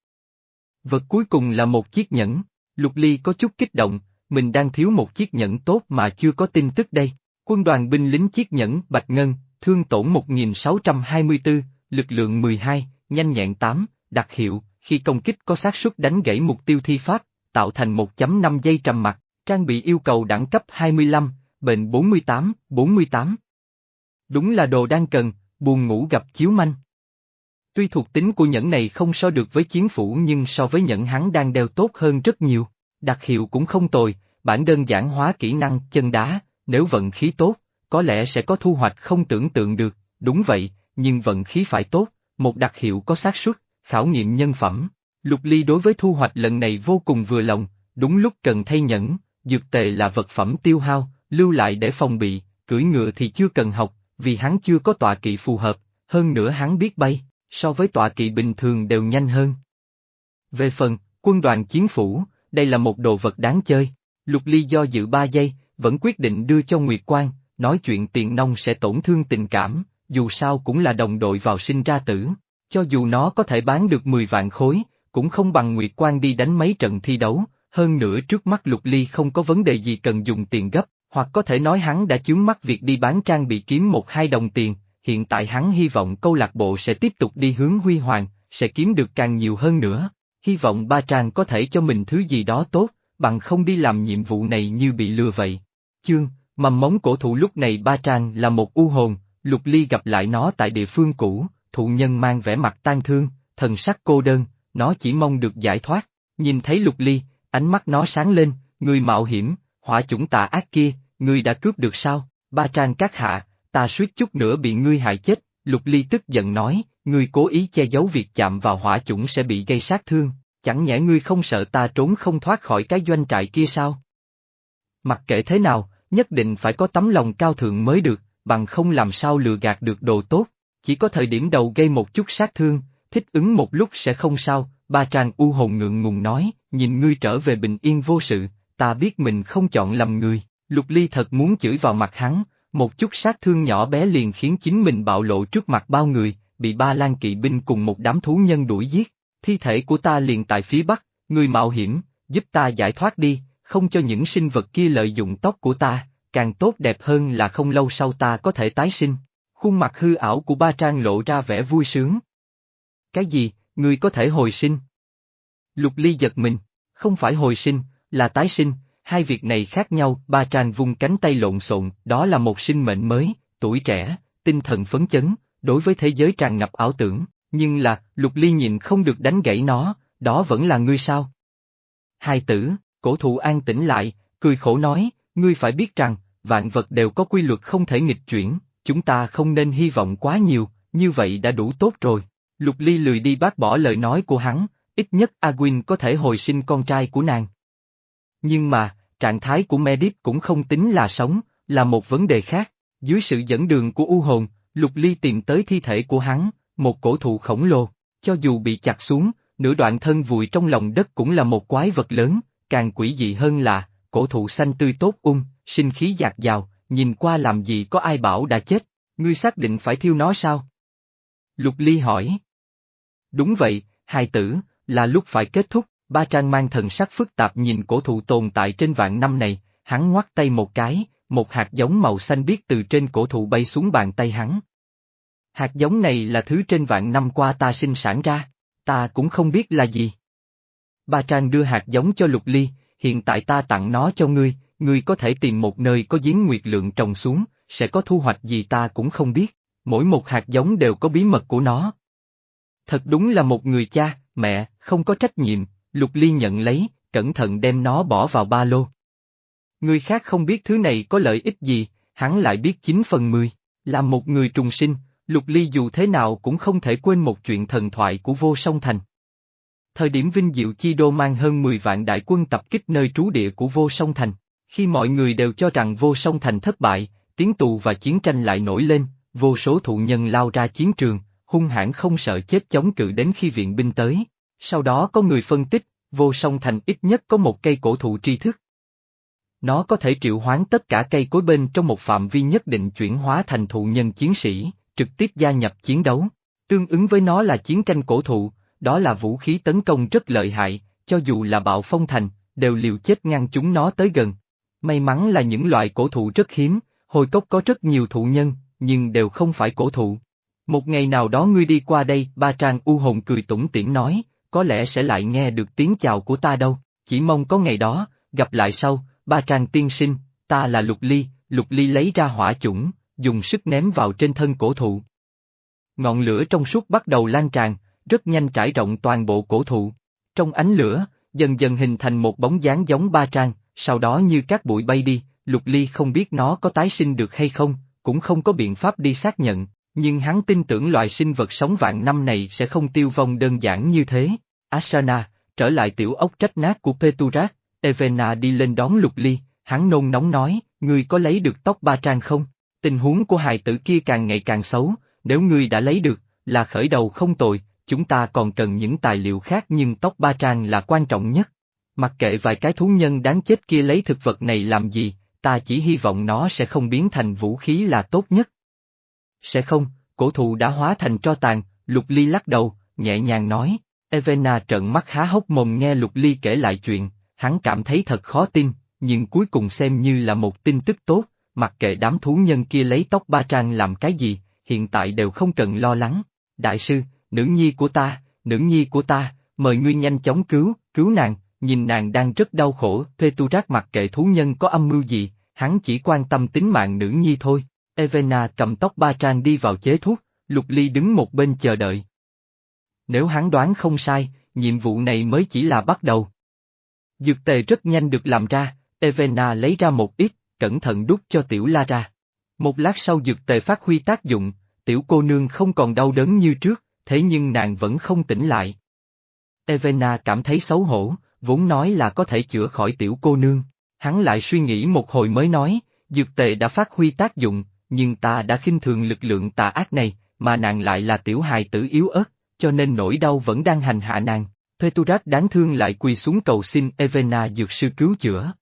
Vật cuối cùng là một chiếc nhẫn, Lục Ly có chút kích động, mình đang thiếu một chiếc nhẫn tốt mà chưa có tin tức đây. Quân đoàn binh lính chiếc nhẫn Bạch Ngân, thương tổn 1624, lực lượng 12, nhanh nhẹn 8, đặc hiệu, khi công kích có xác suất đánh gãy mục tiêu thi pháp, tạo thành 1.5 giây trầm mặt, trang bị yêu cầu đẳng cấp 25, bền 48, 48. Đúng là đồ đang cần, buồn ngủ gặp chiếu manh. Tuy thuộc tính của nhẫn này không so được với chiến phủ nhưng so với nhẫn hắn đang đeo tốt hơn rất nhiều, đặc hiệu cũng không tồi, bản đơn giản hóa kỹ năng chân đá, nếu vận khí tốt, có lẽ sẽ có thu hoạch không tưởng tượng được, đúng vậy, nhưng vận khí phải tốt, một đặc hiệu có xác suất, khảo nghiệm nhân phẩm. Lục Ly đối với thu hoạch lần này vô cùng vừa lòng, đúng lúc cần thay nhẫn, dược tệ là vật phẩm tiêu hao, lưu lại để phòng bị, cưỡi ngựa thì chưa cần học, vì hắn chưa có tọa kỵ phù hợp, hơn nữa hắn biết bay, so với tọa kỵ bình thường đều nhanh hơn. Về phần, quân đoàn chiến phủ, đây là một đồ vật đáng chơi. Lục Ly do dự ba giây, vẫn quyết định đưa cho Nguyệt Quang, nói chuyện tiền nông sẽ tổn thương tình cảm, dù sao cũng là đồng đội vào sinh ra tử. Cho dù nó có thể bán được 10 vạn khối, cũng không bằng Nguyệt Quang đi đánh mấy trận thi đấu, hơn nữa trước mắt Lục Ly không có vấn đề gì cần dùng tiền gấp, hoặc có thể nói hắn đã chướng mắt việc đi bán trang bị kiếm một hai đồng tiền, hiện tại hắn hy vọng câu lạc bộ sẽ tiếp tục đi hướng huy hoàng, sẽ kiếm được càng nhiều hơn nữa, hy vọng ba trang có thể cho mình thứ gì đó tốt, bằng không đi làm nhiệm vụ này như bị lừa vậy. Chương, mầm móng cổ thụ lúc này ba trang là một u hồn, Lục Ly gặp lại nó tại địa phương cũ, thụ nhân mang vẻ mặt tan thương, thần sắc cô đơn, nó chỉ mong được giải thoát, nhìn thấy Lục Ly, ánh mắt nó sáng lên, người mạo hiểm, hỏa chủng tà ác kia, người đã cướp được sao, ba trang các hạ, ta suýt chút nữa bị ngươi hại chết, Lục Ly tức giận nói, ngươi cố ý che giấu việc chạm vào hỏa chủng sẽ bị gây sát thương, chẳng nhẽ ngươi không sợ ta trốn không thoát khỏi cái doanh trại kia sao? Mặc kệ thế nào, nhất định phải có tấm lòng cao thượng mới được, bằng không làm sao lừa gạt được đồ tốt, chỉ có thời điểm đầu gây một chút sát thương, thích ứng một lúc sẽ không sao, ba Tràng u hồn ngượng ngùng nói, nhìn ngươi trở về bình yên vô sự, ta biết mình không chọn lầm người, Lục Ly thật muốn chửi vào mặt hắn, một chút sát thương nhỏ bé liền khiến chính mình bạo lộ trước mặt bao người, bị ba lan kỵ binh cùng một đám thú nhân đuổi giết. Thi thể của ta liền tại phía bắc, người mạo hiểm, giúp ta giải thoát đi, không cho những sinh vật kia lợi dụng tóc của ta, càng tốt đẹp hơn là không lâu sau ta có thể tái sinh. Khuôn mặt hư ảo của ba trang lộ ra vẻ vui sướng. Cái gì, người có thể hồi sinh? Lục ly giật mình, không phải hồi sinh, là tái sinh, hai việc này khác nhau, ba trang vung cánh tay lộn xộn, đó là một sinh mệnh mới, tuổi trẻ, tinh thần phấn chấn, đối với thế giới tràn ngập ảo tưởng, nhưng là, lục ly nhìn không được đánh gãy nó, đó vẫn là ngươi sao? Hai tử, cổ thụ an tĩnh lại, cười khổ nói, ngươi phải biết rằng, vạn vật đều có quy luật không thể nghịch chuyển, chúng ta không nên hy vọng quá nhiều, như vậy đã đủ tốt rồi. Lục Ly lười đi bác bỏ lời nói của hắn, ít nhất Agwin có thể hồi sinh con trai của nàng. Nhưng mà, trạng thái của Medip cũng không tính là sống, là một vấn đề khác. Dưới sự dẫn đường của U hồn, Lục Ly tìm tới thi thể của hắn, một cổ thụ khổng lồ, cho dù bị chặt xuống, nửa đoạn thân vùi trong lòng đất cũng là một quái vật lớn, càng quỷ dị hơn là, cổ thụ xanh tươi tốt ung, sinh khí dạt dào, nhìn qua làm gì có ai bảo đã chết, ngươi xác định phải thiêu nó sao? Lục Ly hỏi. Đúng vậy, hài tử, là lúc phải kết thúc, ba trang mang thần sắc phức tạp nhìn cổ thụ tồn tại trên vạn năm này, hắn ngoắt tay một cái, một hạt giống màu xanh biếc từ trên cổ thụ bay xuống bàn tay hắn. Hạt giống này là thứ trên vạn năm qua ta sinh sản ra, ta cũng không biết là gì. Ba Trang đưa hạt giống cho Lục Ly, hiện tại ta tặng nó cho ngươi, ngươi có thể tìm một nơi có giếng nguyệt lượng trồng xuống, sẽ có thu hoạch gì ta cũng không biết, mỗi một hạt giống đều có bí mật của nó. Thật đúng là một người cha, mẹ, không có trách nhiệm, Lục Ly nhận lấy, cẩn thận đem nó bỏ vào ba lô. Người khác không biết thứ này có lợi ích gì, hắn lại biết chín phần mười, là một người trùng sinh, Lục Ly dù thế nào cũng không thể quên một chuyện thần thoại của vô song thành. Thời điểm Vinh Diệu Chi Đô mang hơn 10 vạn đại quân tập kích nơi trú địa của vô song thành, khi mọi người đều cho rằng vô song thành thất bại, tiếng tù và chiến tranh lại nổi lên, vô số thụ nhân lao ra chiến trường, hung hãn không sợ chết chống cự đến khi viện binh tới. Sau đó có người phân tích, vô song thành ít nhất có một cây cổ thụ tri thức. Nó có thể triệu hoán tất cả cây cối bên trong một phạm vi nhất định chuyển hóa thành thụ nhân chiến sĩ, trực tiếp gia nhập chiến đấu. Tương ứng với nó là chiến tranh cổ thụ, đó là vũ khí tấn công rất lợi hại, cho dù là bạo phong thành, đều liều chết ngăn chúng nó tới gần. May mắn là những loại cổ thụ rất hiếm, hồi cốc có rất nhiều thụ nhân, nhưng đều không phải cổ thụ. Một ngày nào đó ngươi đi qua đây, ba trang u hồn cười tủm tỉm nói, có lẽ sẽ lại nghe được tiếng chào của ta đâu, chỉ mong có ngày đó, gặp lại sau, ba trang tiên sinh, ta là Lục Ly, Lục Ly lấy ra hỏa chủng, dùng sức ném vào trên thân cổ thụ. Ngọn lửa trong suốt bắt đầu lan tràn, rất nhanh trải rộng toàn bộ cổ thụ. Trong ánh lửa, dần dần hình thành một bóng dáng giống ba trang, sau đó như các bụi bay đi, Lục Ly không biết nó có tái sinh được hay không, cũng không có biện pháp đi xác nhận, nhưng hắn tin tưởng loài sinh vật sống vạn năm này sẽ không tiêu vong đơn giản như thế. Asana, trở lại tiểu ốc trách nát của Peturat, Evena đi lên đón Lục Ly, hắn nôn nóng nói, ngươi có lấy được tóc ba trang không? Tình huống của hài tử kia càng ngày càng xấu, nếu ngươi đã lấy được, là khởi đầu không tồi, chúng ta còn cần những tài liệu khác nhưng tóc ba trang là quan trọng nhất. Mặc kệ vài cái thú nhân đáng chết kia lấy thực vật này làm gì, ta chỉ hy vọng nó sẽ không biến thành vũ khí là tốt nhất. Sẽ không, cổ thụ đã hóa thành tro tàn, Lục Ly lắc đầu, nhẹ nhàng nói. Evena trợn mắt há hốc mồm nghe Lục Ly kể lại chuyện, hắn cảm thấy thật khó tin, nhưng cuối cùng xem như là một tin tức tốt, mặc kệ đám thú nhân kia lấy tóc ba trang làm cái gì, hiện tại đều không cần lo lắng. Đại sư, nữ nhi của ta, nữ nhi của ta, mời ngươi nhanh chóng cứu, cứu nàng, nhìn nàng đang rất đau khổ, Peturat mặc kệ thú nhân có âm mưu gì, hắn chỉ quan tâm tính mạng nữ nhi thôi. Evena cầm tóc ba trang đi vào chế thuốc, Lục Ly đứng một bên chờ đợi. Nếu hắn đoán không sai, nhiệm vụ này mới chỉ là bắt đầu. Dược tề rất nhanh được làm ra, Evena lấy ra một ít, cẩn thận đút cho tiểu la ra. Một lát sau dược tề phát huy tác dụng, tiểu cô nương không còn đau đớn như trước, thế nhưng nàng vẫn không tỉnh lại. Evena cảm thấy xấu hổ, vốn nói là có thể chữa khỏi tiểu cô nương, hắn lại suy nghĩ một hồi mới nói, dược tề đã phát huy tác dụng, nhưng ta đã khinh thường lực lượng tà ác này, mà nàng lại là tiểu hài tử yếu ớt, cho nên nỗi đau vẫn đang hành hạ nàng. Peturat đáng thương lại quỳ xuống cầu xin Evena dược sư cứu chữa.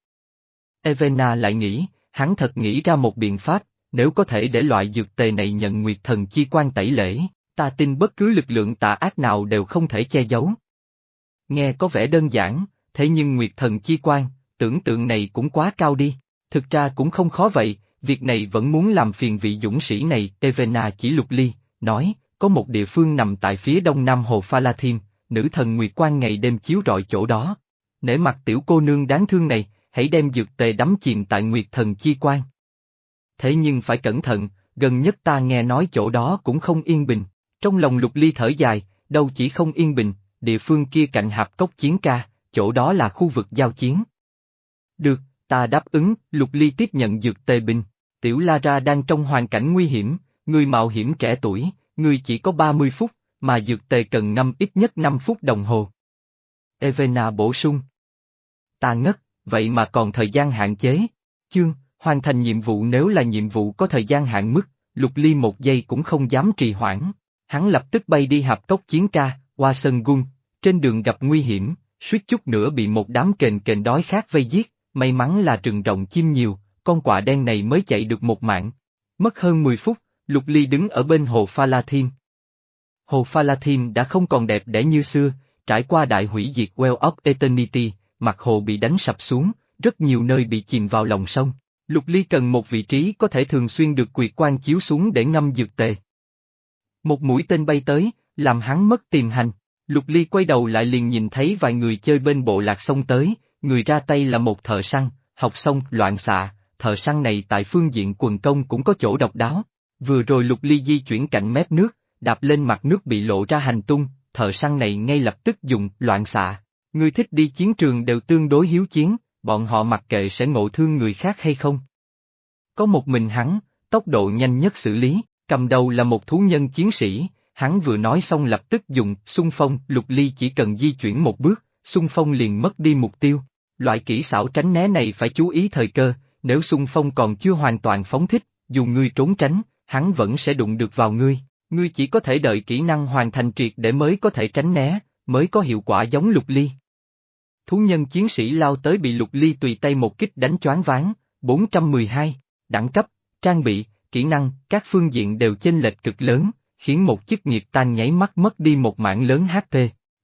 Evena lại nghĩ, hắn thật nghĩ ra một biện pháp, nếu có thể để loại dược tề này nhận nguyệt thần chi quan tẩy lễ, ta tin bất cứ lực lượng tà ác nào đều không thể che giấu. Nghe có vẻ đơn giản, thế nhưng nguyệt thần chi quan, tưởng tượng này cũng quá cao đi, thực ra cũng không khó vậy, việc này vẫn muốn làm phiền vị dũng sĩ này, Evena chỉ lục ly, nói, có một địa phương nằm tại phía đông nam hồ Phalathim, nữ thần Nguyệt Quan ngày đêm chiếu rọi chỗ đó. Nể mặt tiểu cô nương đáng thương này, hãy đem dược tề đắm chìm tại Nguyệt thần chi quan. Thế nhưng phải cẩn thận, gần nhất ta nghe nói chỗ đó cũng không yên bình. Trong lòng lục ly thở dài, đâu chỉ không yên bình, địa phương kia cạnh hạp cốc chiến ca, chỗ đó là khu vực giao chiến. Được, ta đáp ứng, lục ly tiếp nhận dược tề bình. Tiểu La Ra đang trong hoàn cảnh nguy hiểm, người mạo hiểm trẻ tuổi, người chỉ có 30 phút, mà dược tề cần ngâm ít nhất 5 phút đồng hồ. Evena bổ sung. Ta ngất, vậy mà còn thời gian hạn chế. Chương, hoàn thành nhiệm vụ nếu là nhiệm vụ có thời gian hạn mức, lục ly một giây cũng không dám trì hoãn. Hắn lập tức bay đi hạp cốc chiến ca, qua sân gung, trên đường gặp nguy hiểm, suýt chút nữa bị một đám kền kền đói khác vây giết, may mắn là rừng rộng chim nhiều, con quạ đen này mới chạy được một mạng. Mất hơn 10 phút, Lục Ly đứng ở bên hồ Pha La Thiên. Hồ Pha La Thiên đã không còn đẹp đẽ như xưa, trải qua đại hủy diệt Well of Eternity, mặt hồ bị đánh sập xuống, rất nhiều nơi bị chìm vào lòng sông. Lục Ly cần một vị trí có thể thường xuyên được quyệt quan chiếu xuống để ngâm dược tề. Một mũi tên bay tới, làm hắn mất tìm hành. Lục Ly quay đầu lại liền nhìn thấy vài người chơi bên bộ lạc sông tới, người ra tay là một thợ săn, học xong loạn xạ, thợ săn này tại phương diện quần công cũng có chỗ độc đáo. Vừa rồi Lục Ly di chuyển cạnh mép nước, đạp lên mặt nước bị lộ ra hành tung, thợ săn này ngay lập tức dùng loạn xạ. Người thích đi chiến trường đều tương đối hiếu chiến, bọn họ mặc kệ sẽ ngộ thương người khác hay không. Có một mình hắn, tốc độ nhanh nhất xử lý, cầm đầu là một thú nhân chiến sĩ, hắn vừa nói xong lập tức dùng xung phong, lục ly chỉ cần di chuyển một bước, xung phong liền mất đi mục tiêu. Loại kỹ xảo tránh né này phải chú ý thời cơ, nếu xung phong còn chưa hoàn toàn phóng thích, dù ngươi trốn tránh, hắn vẫn sẽ đụng được vào ngươi. Ngươi chỉ có thể đợi kỹ năng hoàn thành triệt để mới có thể tránh né, mới có hiệu quả giống lục ly. Thú nhân chiến sĩ lao tới bị lục ly tùy tay một kích đánh choáng ván, 412, đẳng cấp, trang bị, kỹ năng, các phương diện đều chênh lệch cực lớn, khiến một chức nghiệp tan nháy mắt mất đi một mạng lớn HP.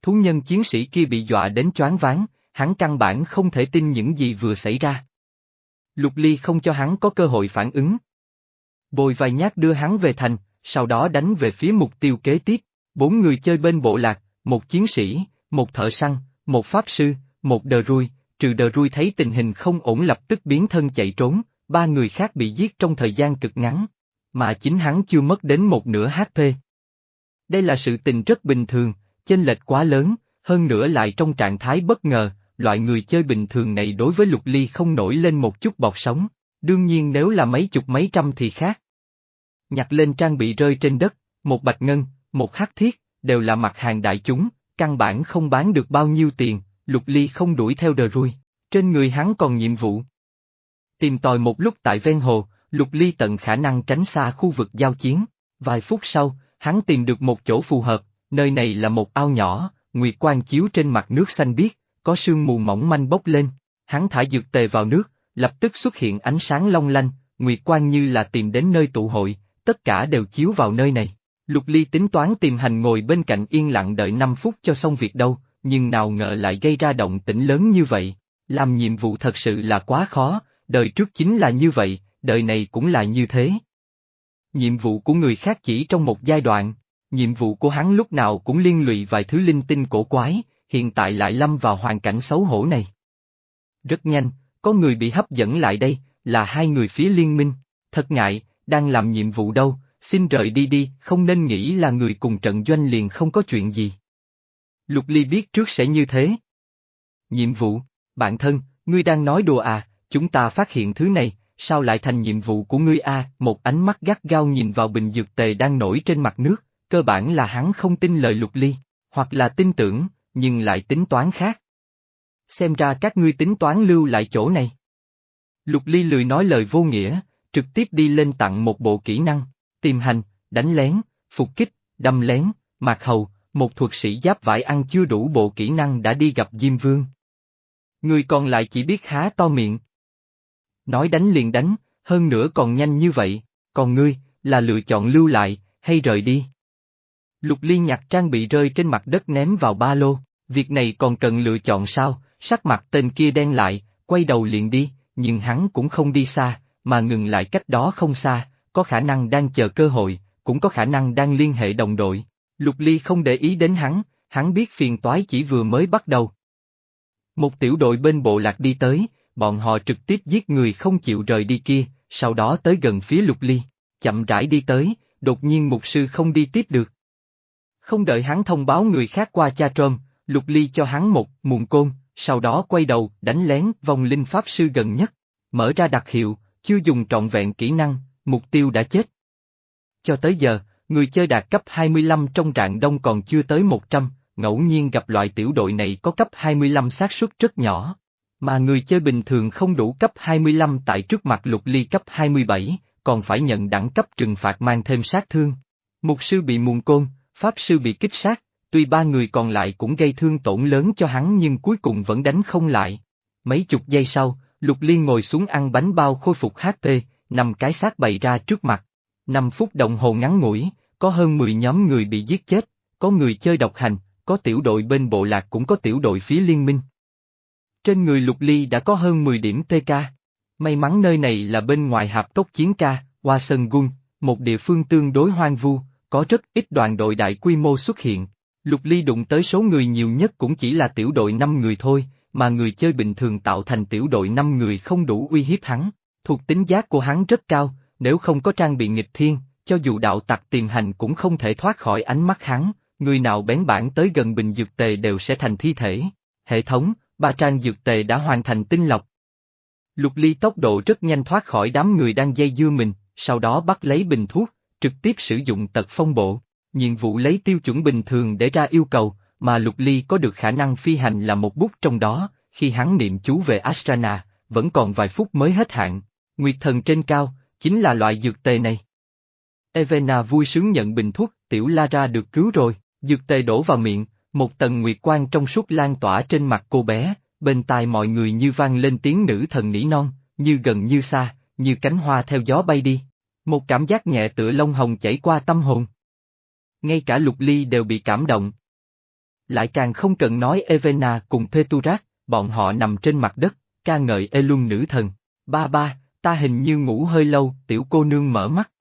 Thú nhân chiến sĩ kia bị dọa đến choáng váng, hắn căn bản không thể tin những gì vừa xảy ra. Lục Ly không cho hắn có cơ hội phản ứng. Bồi vài nhát đưa hắn về thành, sau đó đánh về phía mục tiêu kế tiếp. Bốn người chơi bên bộ lạc, một chiến sĩ, một thợ săn, một pháp sư, một đờ rui, trừ đờ rui thấy tình hình không ổn lập tức biến thân chạy trốn, ba người khác bị giết trong thời gian cực ngắn, mà chính hắn chưa mất đến một nửa HP. Đây là sự tình rất bình thường, chênh lệch quá lớn, hơn nữa lại trong trạng thái bất ngờ, loại người chơi bình thường này đối với lục ly không nổi lên một chút bọt sóng, đương nhiên nếu là mấy chục mấy trăm thì khác. Nhặt lên trang bị rơi trên đất, một bạch ngân, một hắc thiết, đều là mặt hàng đại chúng, căn bản không bán được bao nhiêu tiền, lục ly không đuổi theo đờ rui, trên người hắn còn nhiệm vụ. Tìm tòi một lúc tại ven hồ, lục ly tận khả năng tránh xa khu vực giao chiến, vài phút sau, hắn tìm được một chỗ phù hợp, nơi này là một ao nhỏ, nguyệt quang chiếu trên mặt nước xanh biếc, có sương mù mỏng manh bốc lên, hắn thả dược tề vào nước, lập tức xuất hiện ánh sáng long lanh, nguyệt quang như là tìm đến nơi tụ hội, tất cả đều chiếu vào nơi này. Lục Ly tính toán tìm hành ngồi bên cạnh yên lặng đợi 5 phút cho xong việc đâu, nhưng nào ngờ lại gây ra động tĩnh lớn như vậy. Làm nhiệm vụ thật sự là quá khó, đời trước chính là như vậy, đời này cũng là như thế. Nhiệm vụ của người khác chỉ trong một giai đoạn, nhiệm vụ của hắn lúc nào cũng liên lụy vài thứ linh tinh cổ quái, hiện tại lại lâm vào hoàn cảnh xấu hổ này. Rất nhanh, có người bị hấp dẫn lại đây, là hai người phía liên minh, thật ngại, đang làm nhiệm vụ đâu, xin rời đi đi, không nên nghĩ là người cùng trận doanh liền không có chuyện gì. Lục Ly biết trước sẽ như thế. Nhiệm vụ, bạn thân, ngươi đang nói đùa à, chúng ta phát hiện thứ này, sao lại thành nhiệm vụ của ngươi a? một ánh mắt gắt gao nhìn vào bình dược tề đang nổi trên mặt nước, cơ bản là hắn không tin lời Lục Ly, hoặc là tin tưởng, nhưng lại tính toán khác. Xem ra các ngươi tính toán lưu lại chỗ này. Lục Ly lười nói lời vô nghĩa, trực tiếp đi lên tặng một bộ kỹ năng, tìm hành, đánh lén, phục kích, đâm lén, mạc hầu, một thuật sĩ giáp vải ăn chưa đủ bộ kỹ năng đã đi gặp Diêm Vương. Người còn lại chỉ biết há to miệng. Nói đánh liền đánh, hơn nữa còn nhanh như vậy, còn ngươi, là lựa chọn lưu lại, hay rời đi? Lục Ly nhặt trang bị rơi trên mặt đất ném vào ba lô, việc này còn cần lựa chọn sao, sắc mặt tên kia đen lại, quay đầu liền đi, nhưng hắn cũng không đi xa, mà ngừng lại cách đó không xa, có khả năng đang chờ cơ hội, cũng có khả năng đang liên hệ đồng đội. Lục Ly không để ý đến hắn, hắn biết phiền toái chỉ vừa mới bắt đầu. Một tiểu đội bên bộ lạc đi tới, bọn họ trực tiếp giết người không chịu rời đi kia, sau đó tới gần phía Lục Ly, chậm rãi đi tới, đột nhiên mục sư không đi tiếp được. Không đợi hắn thông báo người khác qua cha trôm, Lục Ly cho hắn một muộn côn, sau đó quay đầu đánh lén vòng linh pháp sư gần nhất, mở ra đặc hiệu, chưa dùng trọn vẹn kỹ năng, mục tiêu đã chết. Cho tới giờ, người chơi đạt cấp 25 trong rạng đông còn chưa tới 100, ngẫu nhiên gặp loại tiểu đội này có cấp 25 xác suất rất nhỏ. Mà người chơi bình thường không đủ cấp 25 tại trước mặt lục ly cấp 27, còn phải nhận đẳng cấp trừng phạt mang thêm sát thương. Mục sư bị muôn côn, pháp sư bị kích sát, tuy ba người còn lại cũng gây thương tổn lớn cho hắn nhưng cuối cùng vẫn đánh không lại. Mấy chục giây sau, Lục Liên ngồi xuống ăn bánh bao khôi phục HP, nằm cái xác bày ra trước mặt. 5 phút đồng hồ ngắn ngủi, có hơn 10 nhóm người bị giết chết, có người chơi độc hành, có tiểu đội bên bộ lạc cũng có tiểu đội phía liên minh. Trên người Lục Ly đã có hơn 10 điểm TK. May mắn nơi này là bên ngoài hạp tốc chiến ca, Hoa Sơn Gun, một địa phương tương đối hoang vu, có rất ít đoàn đội đại quy mô xuất hiện. Lục Ly đụng tới số người nhiều nhất cũng chỉ là tiểu đội 5 người thôi, mà người chơi bình thường tạo thành tiểu đội 5 người không đủ uy hiếp hắn. Thuộc tính giác của hắn rất cao, nếu không có trang bị nghịch thiên, cho dù đạo tặc tìm hành cũng không thể thoát khỏi ánh mắt hắn, người nào bén bản tới gần bình dược tề đều sẽ thành thi thể. Hệ thống, ba trang dược tề đã hoàn thành tinh lọc. Lục ly tốc độ rất nhanh thoát khỏi đám người đang dây dưa mình, sau đó bắt lấy bình thuốc, trực tiếp sử dụng tật phong bộ. Nhiệm vụ lấy tiêu chuẩn bình thường để ra yêu cầu, mà Lục Ly có được khả năng phi hành là một bút trong đó, khi hắn niệm chú về Astrana, vẫn còn vài phút mới hết hạn. Nguyệt thần trên cao, chính là loại dược tề này. Evena vui sướng nhận bình thuốc, tiểu Lara được cứu rồi, dược tề đổ vào miệng, một tầng nguyệt quang trong suốt lan tỏa trên mặt cô bé, bên tai mọi người như vang lên tiếng nữ thần nỉ non, như gần như xa, như cánh hoa theo gió bay đi. Một cảm giác nhẹ tựa lông hồng chảy qua tâm hồn. Ngay cả lục ly đều bị cảm động. Lại càng không cần nói Evena cùng Peturak, bọn họ nằm trên mặt đất, ca ngợi Elun nữ thần. Ba ba, ta hình như ngủ hơi lâu, tiểu cô nương mở mắt.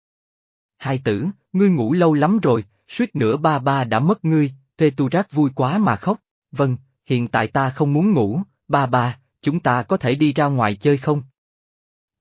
Hai tử, ngươi ngủ lâu lắm rồi, suýt nữa ba ba đã mất ngươi, Peturak vui quá mà khóc. Vâng, hiện tại ta không muốn ngủ, ba ba, chúng ta có thể đi ra ngoài chơi không?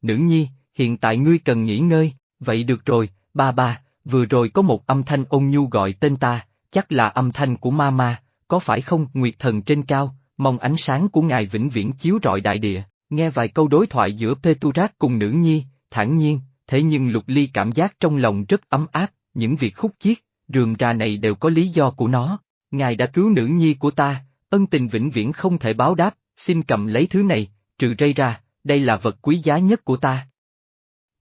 Nữ nhi, hiện tại ngươi cần nghỉ ngơi, vậy được rồi, ba ba, vừa rồi có một âm thanh ôn nhu gọi tên ta, chắc là âm thanh của Mama, có phải không? Nguyệt thần trên cao, mong ánh sáng của ngài vĩnh viễn chiếu rọi đại địa, nghe vài câu đối thoại giữa Peturat cùng nữ nhi, thản nhiên, thế nhưng Lục Ly cảm giác trong lòng rất ấm áp, những việc khúc chiết, rườm ra này đều có lý do của nó. Ngài đã cứu nữ nhi của ta, ân tình vĩnh viễn không thể báo đáp, xin cầm lấy thứ này, trừ rây ra, đây là vật quý giá nhất của ta.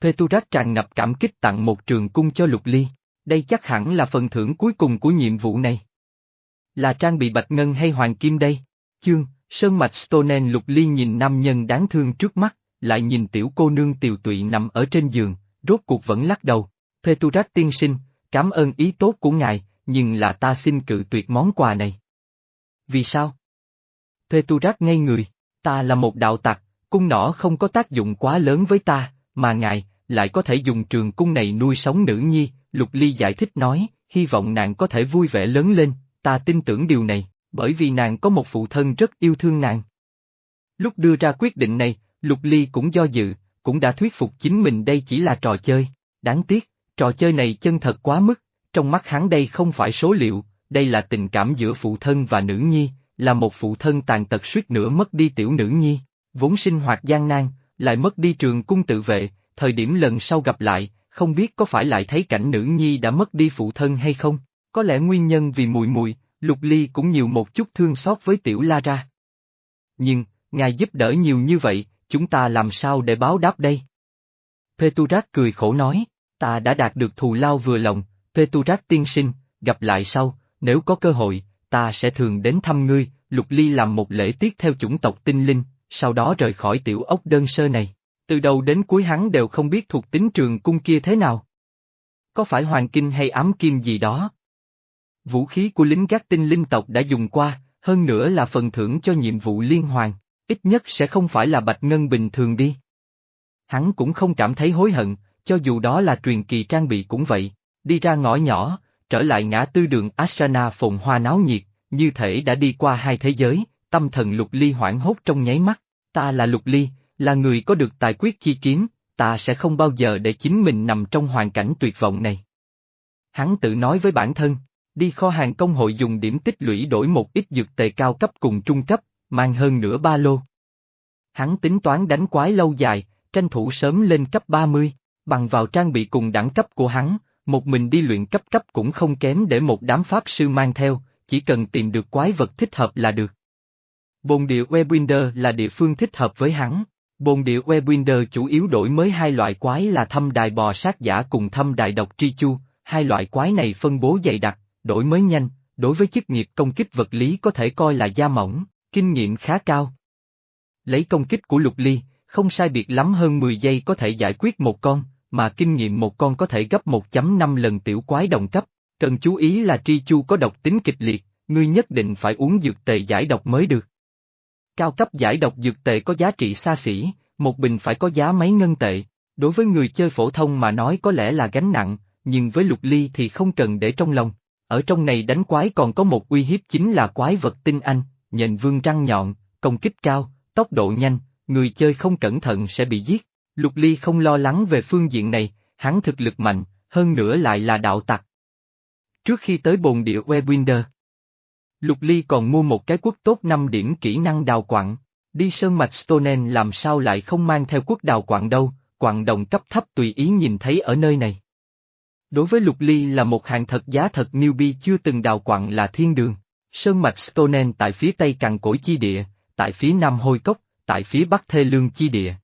Peturak tràn ngập cảm kích tặng một trường cung cho Lục Ly, đây chắc hẳn là phần thưởng cuối cùng của nhiệm vụ này. Là trang bị bạch ngân hay hoàng kim đây? Chương, sơn mạch Stonen Lục Ly nhìn nam nhân đáng thương trước mắt, lại nhìn tiểu cô nương tiều tụy nằm ở trên giường, rốt cuộc vẫn lắc đầu. Peturak tiên sinh, cảm ơn ý tốt của ngài, nhưng là ta xin cự tuyệt món quà này. Vì sao? Peturak ngây người, ta là một đạo tặc, cung nỏ không có tác dụng quá lớn với ta, mà ngài, lại có thể dùng trường cung này nuôi sống nữ nhi, Lục Ly giải thích nói, hy vọng nàng có thể vui vẻ lớn lên, ta tin tưởng điều này, bởi vì nàng có một phụ thân rất yêu thương nàng. Lúc đưa ra quyết định này, Lục Ly cũng do dự, cũng đã thuyết phục chính mình đây chỉ là trò chơi, đáng tiếc, trò chơi này chân thật quá mức, trong mắt hắn đây không phải số liệu, đây là tình cảm giữa phụ thân và nữ nhi, là một phụ thân tàn tật suýt nữa mất đi tiểu nữ nhi, vốn sinh hoạt gian nan, lại mất đi trường cung tự vệ, thời điểm lần sau gặp lại, không biết có phải lại thấy cảnh nữ nhi đã mất đi phụ thân hay không, có lẽ nguyên nhân vì mùi mùi, Lục Ly cũng nhiều một chút thương xót với tiểu La ra. Nhưng, ngài giúp đỡ nhiều như vậy, chúng ta làm sao để báo đáp đây? peturac cười khổ nói, ta đã đạt được thù lao vừa lòng, peturac tiên sinh, gặp lại sau, nếu có cơ hội, ta sẽ thường đến thăm ngươi, Lục Ly làm một lễ tiết theo chủng tộc tinh linh, sau đó rời khỏi tiểu ốc đơn sơ này. Từ đầu đến cuối hắn đều không biết thuộc tính trường cung kia thế nào. Có phải hoàng kinh hay ám kim gì đó? Vũ khí của lính gác tinh linh tộc đã dùng qua, hơn nữa là phần thưởng cho nhiệm vụ liên hoàn, ít nhất sẽ không phải là bạch ngân bình thường đi. Hắn cũng không cảm thấy hối hận, cho dù đó là truyền kỳ trang bị cũng vậy, đi ra ngõ nhỏ, trở lại ngã tư đường Ashrana phồn hoa náo nhiệt, như thể đã đi qua hai thế giới, tâm thần lục ly hoảng hốt trong nháy mắt, ta là lục ly, là người có được tài quyết chi kiếm, ta sẽ không bao giờ để chính mình nằm trong hoàn cảnh tuyệt vọng này. Hắn tự nói với bản thân, đi kho hàng công hội dùng điểm tích lũy đổi một ít dược tệ cao cấp cùng trung cấp, mang hơn nửa ba lô. Hắn tính toán đánh quái lâu dài, tranh thủ sớm lên cấp 30, bằng vào trang bị cùng đẳng cấp của hắn, một mình đi luyện cấp cấp cũng không kém để một đám pháp sư mang theo, chỉ cần tìm được quái vật thích hợp là được. Bồn địa Webinder là địa phương thích hợp với hắn. Bồn địa Webinder chủ yếu đổi mới hai loại quái là thâm đài bò sát giả cùng thâm đài độc tri chu, hai loại quái này phân bố dày đặc, đổi mới nhanh, đối với chức nghiệp công kích vật lý có thể coi là da mỏng, kinh nghiệm khá cao. Lấy công kích của lục ly, không sai biệt lắm hơn 10 giây có thể giải quyết một con, mà kinh nghiệm một con có thể gấp 1.5 lần tiểu quái đồng cấp. Cần chú ý là tri chu có độc tính kịch liệt, ngươi nhất định phải uống dược tề giải độc mới được. Cao cấp giải độc dược tệ có giá trị xa xỉ, một bình phải có giá mấy ngân tệ. Đối với người chơi phổ thông mà nói có lẽ là gánh nặng, nhưng với lục ly thì không cần để trong lòng. Ở trong này đánh quái còn có một uy hiếp chính là quái vật tinh anh, nhện vương răng nhọn, công kích cao, tốc độ nhanh, người chơi không cẩn thận sẽ bị giết. Lục ly không lo lắng về phương diện này, hắn thực lực mạnh, hơn nữa lại là đạo tặc. Trước khi tới bồn địa Webinder, Lục Ly còn mua một cái quốc tốt 5 điểm kỹ năng đào quặng. Đi sơn mạch Stonen làm sao lại không mang theo quốc đào quặng đâu, quặng đồng cấp thấp tùy ý nhìn thấy ở nơi này. Đối với Lục Ly là một hàng thật giá thật newbie chưa từng đào quặng là thiên đường. Sơn mạch Stonen tại phía tây cằn cổi chi địa, tại phía nam hôi cốc, tại phía bắc thê lương chi địa.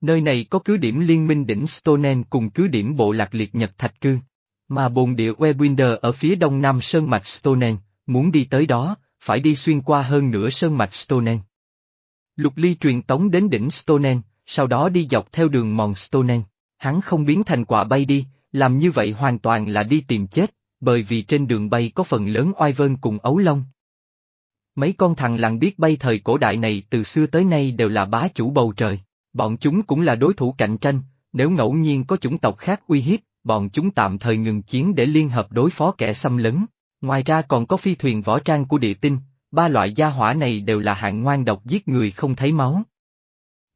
Nơi này có cứ điểm liên minh đỉnh Stonen cùng cứ điểm bộ lạc liệt nhật thạch cư, mà bồn địa Webinder ở phía đông nam sơn mạch Stonen, muốn đi tới đó, phải đi xuyên qua hơn nửa sơn mạch Stonen. Lục Ly truyền tống đến đỉnh Stonen, sau đó đi dọc theo đường mòn Stonen. Hắn không biến thành quả bay đi, làm như vậy hoàn toàn là đi tìm chết, bởi vì trên đường bay có phần lớn oai vơn cùng ấu long. Mấy con thằng làng biết bay thời cổ đại này từ xưa tới nay đều là bá chủ bầu trời, bọn chúng cũng là đối thủ cạnh tranh, nếu ngẫu nhiên có chủng tộc khác uy hiếp, bọn chúng tạm thời ngừng chiến để liên hợp đối phó kẻ xâm lấn. Ngoài ra còn có phi thuyền võ trang của địa tinh, ba loại gia hỏa này đều là hạng ngoan độc giết người không thấy máu.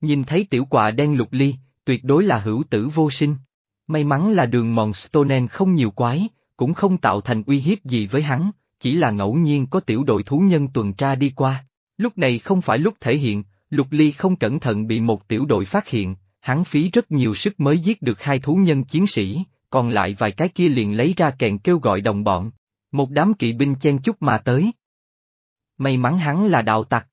Nhìn thấy tiểu quạ đen lục ly, tuyệt đối là hữu tử vô sinh. May mắn là đường mòn Stonen không nhiều quái, cũng không tạo thành uy hiếp gì với hắn, chỉ là ngẫu nhiên có tiểu đội thú nhân tuần tra đi qua. Lúc này không phải lúc thể hiện, lục ly không cẩn thận bị một tiểu đội phát hiện, hắn phí rất nhiều sức mới giết được hai thú nhân chiến sĩ, còn lại vài cái kia liền lấy ra kèn kêu gọi đồng bọn, một đám kỵ binh chen chúc mà tới. May mắn hắn là đạo tặc.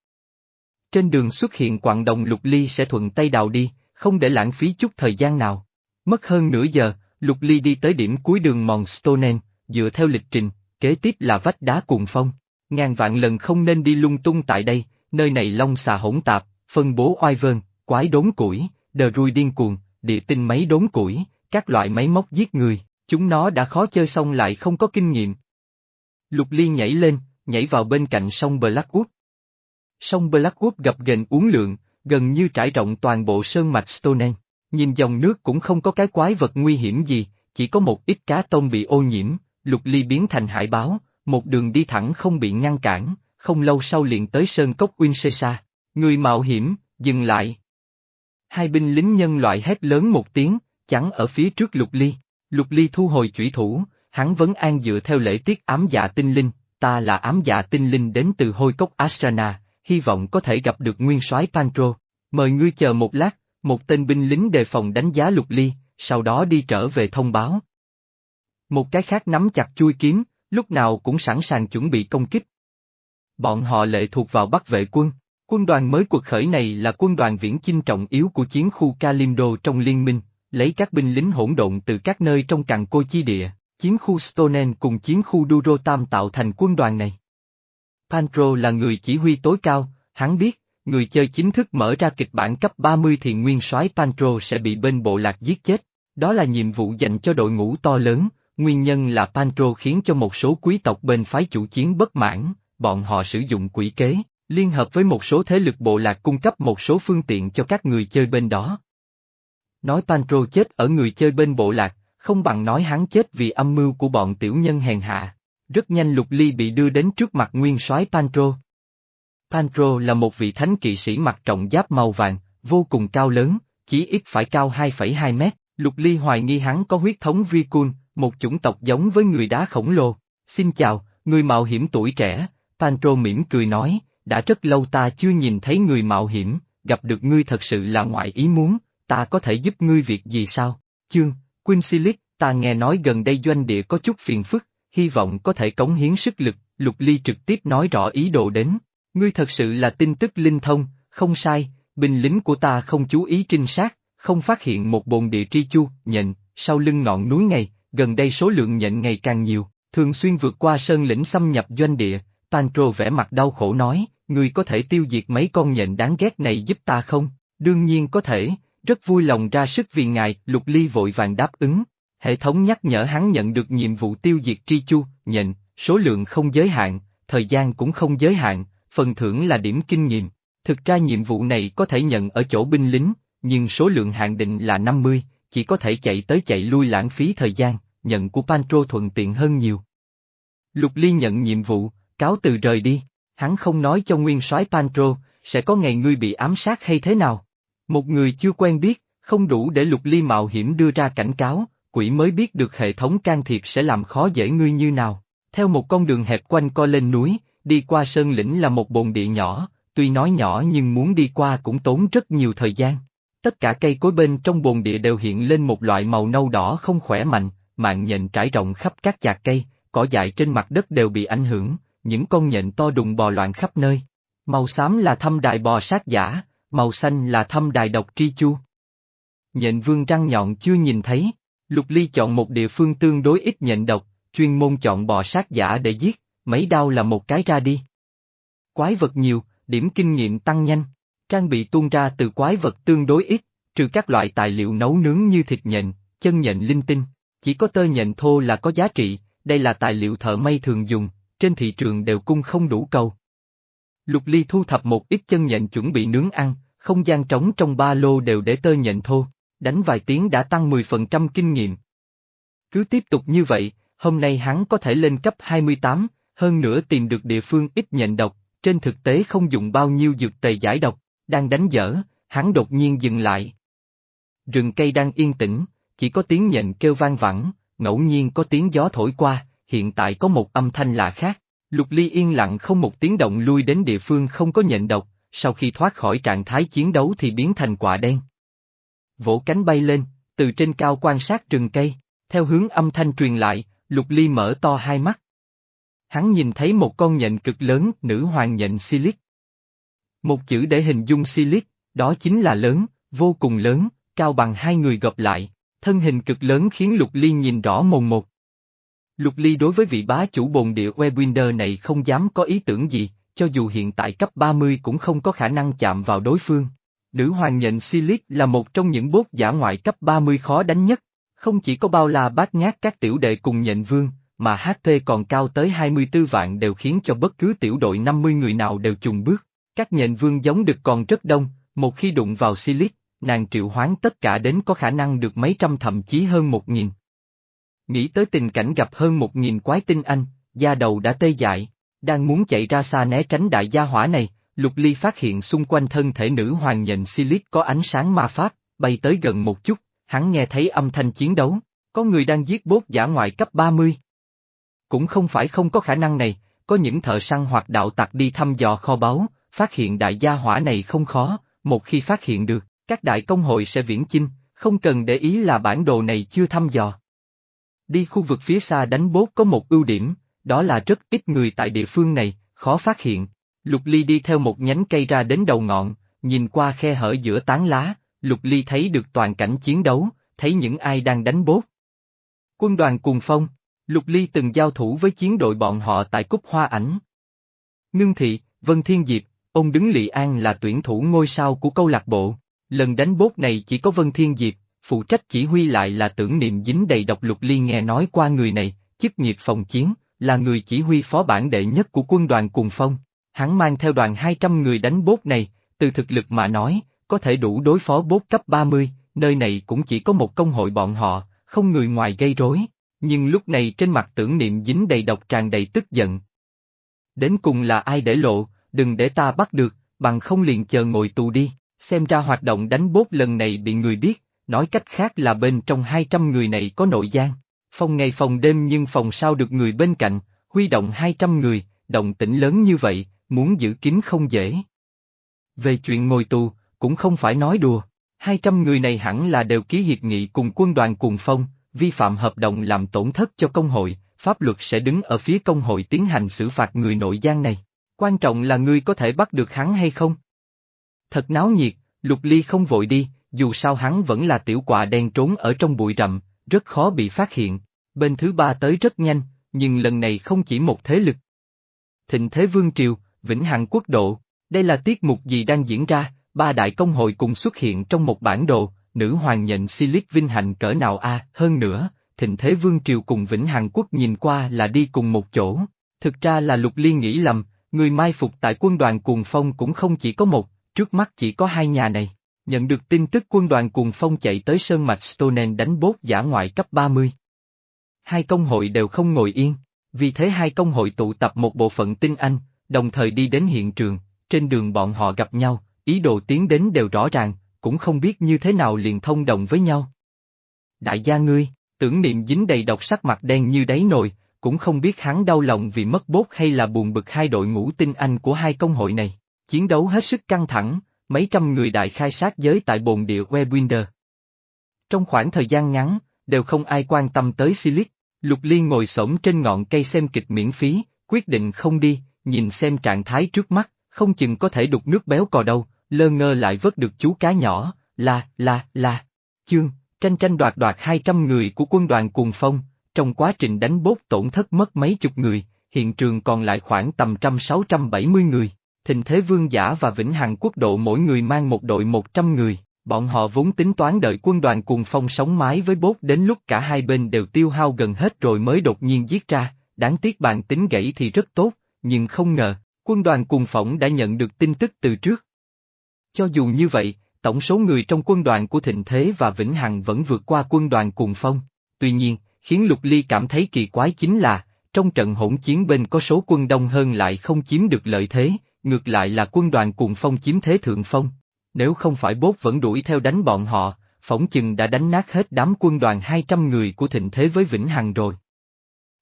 Trên đường xuất hiện quạng đồng lục ly sẽ thuận tay đào đi, không để lãng phí chút thời gian nào. Mất hơn nửa giờ, lục ly đi tới điểm cuối đường mòn Stonen, dựa theo lịch trình, kế tiếp là vách đá cuồng phong. Ngàn vạn lần không nên đi lung tung tại đây, nơi này long xà hỗn tạp, phân bố oai vơn, quái đốn củi, đờ rui điên cuồng, địa tinh máy đốn củi, các loại máy móc giết người, chúng nó đã khó chơi xong lại không có kinh nghiệm, Lục Ly nhảy lên, nhảy vào bên cạnh sông Blackwood. Sông Blackwood gập ghềnh uốn lượn, gần như trải rộng toàn bộ sơn mạch Stonen. Nhìn dòng nước cũng không có cái quái vật nguy hiểm gì, chỉ có một ít cá tôm bị ô nhiễm, Lục Ly biến thành hải báo, một đường đi thẳng không bị ngăn cản, không lâu sau liền tới sơn cốc Winsesa. Người mạo hiểm, dừng lại. Hai binh lính nhân loại hét lớn một tiếng, chắn ở phía trước Lục Ly. Lục Ly thu hồi chủy thủ, Hắn vấn an dựa theo lễ tiết ám dạ tinh linh, ta là ám dạ tinh linh đến từ hôi cốc Ashrana, hy vọng có thể gặp được nguyên soái Pantro. Mời ngươi chờ một lát, một tên binh lính đề phòng đánh giá lục ly, sau đó đi trở về thông báo. Một cái khác nắm chặt chui kiếm, lúc nào cũng sẵn sàng chuẩn bị công kích. Bọn họ lệ thuộc vào Bắc vệ quân. Quân đoàn mới cuộc khởi này là quân đoàn viễn chinh trọng yếu của chiến khu Kalimdo trong liên minh, lấy các binh lính hỗn độn từ các nơi trong càng cô chi địa, Chiến khu Stonen cùng chiến khu Durotam tạo thành quân đoàn này. Pantro là người chỉ huy tối cao, hắn biết, người chơi chính thức mở ra kịch bản cấp 30 thì nguyên soái Pantro sẽ bị bên bộ lạc giết chết. Đó là nhiệm vụ dành cho đội ngũ to lớn, nguyên nhân là Pantro khiến cho một số quý tộc bên phái chủ chiến bất mãn, bọn họ sử dụng quỷ kế, liên hợp với một số thế lực bộ lạc cung cấp một số phương tiện cho các người chơi bên đó. Nói Pantro chết ở người chơi bên bộ lạc, không bằng nói hắn chết vì âm mưu của bọn tiểu nhân hèn hạ. Rất nhanh Lục Ly bị đưa đến trước mặt nguyên soái Pantro. Pantro là một vị thánh kỵ sĩ mặc trọng giáp màu vàng, vô cùng cao lớn, chỉ ít phải cao 2,2 mét. Lục Ly hoài nghi hắn có huyết thống Vikun, một chủng tộc giống với người đá khổng lồ. Xin chào, người mạo hiểm tuổi trẻ, Pantro mỉm cười nói, đã rất lâu ta chưa nhìn thấy người mạo hiểm, gặp được ngươi thật sự là ngoại ý muốn, ta có thể giúp ngươi việc gì sao? Chương, Quincy ta nghe nói gần đây doanh địa có chút phiền phức, hy vọng có thể cống hiến sức lực, Lục Ly trực tiếp nói rõ ý đồ đến. Ngươi thật sự là tin tức linh thông, không sai, binh lính của ta không chú ý trinh sát, không phát hiện một bồn địa tri chu, nhện. sau lưng ngọn núi này, gần đây số lượng nhện ngày càng nhiều, thường xuyên vượt qua sơn lĩnh xâm nhập doanh địa, Pantro vẽ mặt đau khổ nói, ngươi có thể tiêu diệt mấy con nhện đáng ghét này giúp ta không? Đương nhiên có thể, rất vui lòng ra sức vì ngài, Lục Ly vội vàng đáp ứng. Hệ thống nhắc nhở hắn nhận được nhiệm vụ tiêu diệt tri chu, nhận số lượng không giới hạn, thời gian cũng không giới hạn, phần thưởng là điểm kinh nghiệm. Thực ra nhiệm vụ này có thể nhận ở chỗ binh lính, nhưng số lượng hạn định là 50, chỉ có thể chạy tới chạy lui lãng phí thời gian, nhận của Pantro thuận tiện hơn nhiều. Lục Ly nhận nhiệm vụ, cáo từ rời đi, hắn không nói cho nguyên soái Pantro, sẽ có ngày ngươi bị ám sát hay thế nào. Một người chưa quen biết, không đủ để Lục Ly mạo hiểm đưa ra cảnh cáo, quỷ mới biết được hệ thống can thiệp sẽ làm khó dễ ngươi như nào. Theo một con đường hẹp quanh co lên núi, đi qua sơn lĩnh là một bồn địa nhỏ, tuy nói nhỏ nhưng muốn đi qua cũng tốn rất nhiều thời gian. Tất cả cây cối bên trong bồn địa đều hiện lên một loại màu nâu đỏ không khỏe mạnh, mạng nhện trải rộng khắp các chạc cây, cỏ dại trên mặt đất đều bị ảnh hưởng, những con nhện to đùng bò loạn khắp nơi. Màu xám là thâm đại bò sát giả, màu xanh là thâm đài độc tri chu. Nhện vương răng nhọn chưa nhìn thấy, Lục Ly chọn một địa phương tương đối ít nhện độc, chuyên môn chọn bò sát giả để giết, mấy đau là một cái ra đi. Quái vật nhiều, điểm kinh nghiệm tăng nhanh, trang bị tuôn ra từ quái vật tương đối ít, trừ các loại tài liệu nấu nướng như thịt nhện, chân nhện linh tinh, chỉ có tơ nhện thô là có giá trị, đây là tài liệu thợ may thường dùng, trên thị trường đều cung không đủ cầu. Lục Ly thu thập một ít chân nhện chuẩn bị nướng ăn, không gian trống trong ba lô đều để tơ nhện thô, đánh vài tiếng đã tăng 10% kinh nghiệm. Cứ tiếp tục như vậy, hôm nay hắn có thể lên cấp 28, hơn nữa tìm được địa phương ít nhện độc, trên thực tế không dùng bao nhiêu dược tề giải độc, đang đánh dở, hắn đột nhiên dừng lại. Rừng cây đang yên tĩnh, chỉ có tiếng nhện kêu vang vẳng, ngẫu nhiên có tiếng gió thổi qua, hiện tại có một âm thanh lạ khác. Lục Ly yên lặng không một tiếng động lui đến địa phương không có nhện độc, sau khi thoát khỏi trạng thái chiến đấu thì biến thành quả đen. Vỗ cánh bay lên, từ trên cao quan sát rừng cây, theo hướng âm thanh truyền lại, Lục Ly mở to hai mắt. Hắn nhìn thấy một con nhện cực lớn, nữ hoàng nhện Silic. Một chữ để hình dung Silic, đó chính là lớn, vô cùng lớn, cao bằng hai người gập lại, thân hình cực lớn khiến Lục Ly nhìn rõ mồn một. Lục Ly đối với vị bá chủ bồn địa Webinder này không dám có ý tưởng gì, cho dù hiện tại cấp 30 cũng không có khả năng chạm vào đối phương. Nữ hoàng nhận Silic là một trong những bốt giả ngoại cấp 30 khó đánh nhất, không chỉ có bao la bát ngát các tiểu đệ cùng nhện vương, mà HP còn cao tới 24 vạn đều khiến cho bất cứ tiểu đội 50 người nào đều chùng bước. Các nhện vương giống được còn rất đông, một khi đụng vào Silic, nàng triệu hoán tất cả đến có khả năng được mấy trăm thậm chí hơn một nghìn. Nghĩ tới tình cảnh gặp hơn một nghìn quái tinh anh, da đầu đã tê dại, đang muốn chạy ra xa né tránh đại gia hỏa này, Lục Ly phát hiện xung quanh thân thể nữ hoàng nhện Silic có ánh sáng ma pháp, bay tới gần một chút, hắn nghe thấy âm thanh chiến đấu, có người đang giết bốt giả ngoại cấp 30. Cũng không phải không có khả năng này, có những thợ săn hoặc đạo tặc đi thăm dò kho báu, phát hiện đại gia hỏa này không khó, một khi phát hiện được, các đại công hội sẽ viễn chinh, không cần để ý là bản đồ này chưa thăm dò. Đi khu vực phía xa đánh bốt có một ưu điểm, đó là rất ít người tại địa phương này, khó phát hiện. Lục Ly đi theo một nhánh cây ra đến đầu ngọn, nhìn qua khe hở giữa tán lá, Lục Ly thấy được toàn cảnh chiến đấu, thấy những ai đang đánh bốt. Quân đoàn cùng phong, Lục Ly từng giao thủ với chiến đội bọn họ tại Cúc Hoa Ảnh. Ngưng Thị, Vân Thiên Diệp, Ông đứng Lị An là tuyển thủ ngôi sao của câu lạc bộ. Lần đánh bốt này chỉ có Vân Thiên Diệp, phụ trách chỉ huy lại là tưởng niệm dính đầy độc lục ly nghe nói qua người này, chức nghiệp phòng chiến, là người chỉ huy phó bản đệ nhất của quân đoàn cùng phong. Hắn mang theo đoàn 200 người đánh bốt này, từ thực lực mà nói, có thể đủ đối phó bốt cấp 30, nơi này cũng chỉ có một công hội bọn họ, không người ngoài gây rối. Nhưng lúc này trên mặt tưởng niệm dính đầy độc tràn đầy tức giận. Đến cùng là ai để lộ, đừng để ta bắt được, bằng không liền chờ ngồi tù đi, xem ra hoạt động đánh bốt lần này bị người biết, nói cách khác là bên trong 200 người này có nội gian. Phòng ngày phòng đêm nhưng phòng sao được người bên cạnh, huy động 200 người, động tĩnh lớn như vậy, muốn giữ kín không dễ. Về chuyện ngồi tù, cũng không phải nói đùa, 200 người này hẳn là đều ký hiệp nghị cùng quân đoàn cùng phong, vi phạm hợp đồng làm tổn thất cho công hội, pháp luật sẽ đứng ở phía công hội tiến hành xử phạt người nội gian này. Quan trọng là ngươi có thể bắt được hắn hay không? Thật náo nhiệt, lục ly không vội đi, dù sao hắn vẫn là tiểu quạ đen trốn ở trong bụi rậm, rất khó bị phát hiện. Bên thứ ba tới rất nhanh, nhưng lần này không chỉ một thế lực. Thịnh Thế Vương Triều, Vĩnh Hằng Quốc Độ, đây là tiết mục gì đang diễn ra, ba đại công hội cùng xuất hiện trong một bản đồ, nữ hoàng nhận Silic vinh hạnh cỡ nào a hơn nữa, Thịnh Thế Vương Triều cùng Vĩnh Hằng Quốc nhìn qua là đi cùng một chỗ. Thực ra là Lục Liên nghĩ lầm, người mai phục tại quân đoàn cuồng phong cũng không chỉ có một, trước mắt chỉ có hai nhà này. Nhận được tin tức quân đoàn cuồng phong chạy tới sơn mạch Stonen đánh bốt giả ngoại cấp 30. Hai công hội đều không ngồi yên, vì thế hai công hội tụ tập một bộ phận tinh anh, đồng thời đi đến hiện trường, trên đường bọn họ gặp nhau, ý đồ tiến đến đều rõ ràng, cũng không biết như thế nào liền thông đồng với nhau. Đại gia ngươi, tưởng niệm dính đầy độc sắc mặt đen như đáy nồi, cũng không biết hắn đau lòng vì mất bốt hay là buồn bực hai đội ngũ tinh anh của hai công hội này. Chiến đấu hết sức căng thẳng, mấy trăm người đại khai sát giới tại bồn địa Webinder. Trong khoảng thời gian ngắn, đều không ai quan tâm tới Silic, Lục Liên ngồi xổm trên ngọn cây xem kịch miễn phí, quyết định không đi, nhìn xem trạng thái trước mắt, không chừng có thể đục nước béo cò đâu, lơ ngơ lại vớt được chú cá nhỏ, là là là. Chương, tranh tranh đoạt đoạt 200 người của quân đoàn cuồng phong, trong quá trình đánh bốt tổn thất mất mấy chục người, hiện trường còn lại khoảng tầm trăm sáu trăm bảy mươi người. Thịnh Thế Vương Giả và Vĩnh Hằng Quốc độ mỗi người mang một đội 100 người, bọn họ vốn tính toán đợi quân đoàn cuồng phong sống mái với bốt đến lúc cả hai bên đều tiêu hao gần hết rồi mới đột nhiên giết ra, đáng tiếc bàn tính gãy thì rất tốt, nhưng không ngờ, quân đoàn cuồng phỏng đã nhận được tin tức từ trước. Cho dù như vậy, tổng số người trong quân đoàn của Thịnh Thế và Vĩnh Hằng vẫn vượt qua quân đoàn cuồng phong, tuy nhiên, khiến Lục Ly cảm thấy kỳ quái chính là, trong trận hỗn chiến bên có số quân đông hơn lại không chiếm được lợi thế, ngược lại là quân đoàn cùng phong chiếm thế thượng phong. Nếu không phải bốt vẫn đuổi theo đánh bọn họ, phỏng chừng đã đánh nát hết đám quân đoàn 200 người của thịnh thế với Vĩnh Hằng rồi.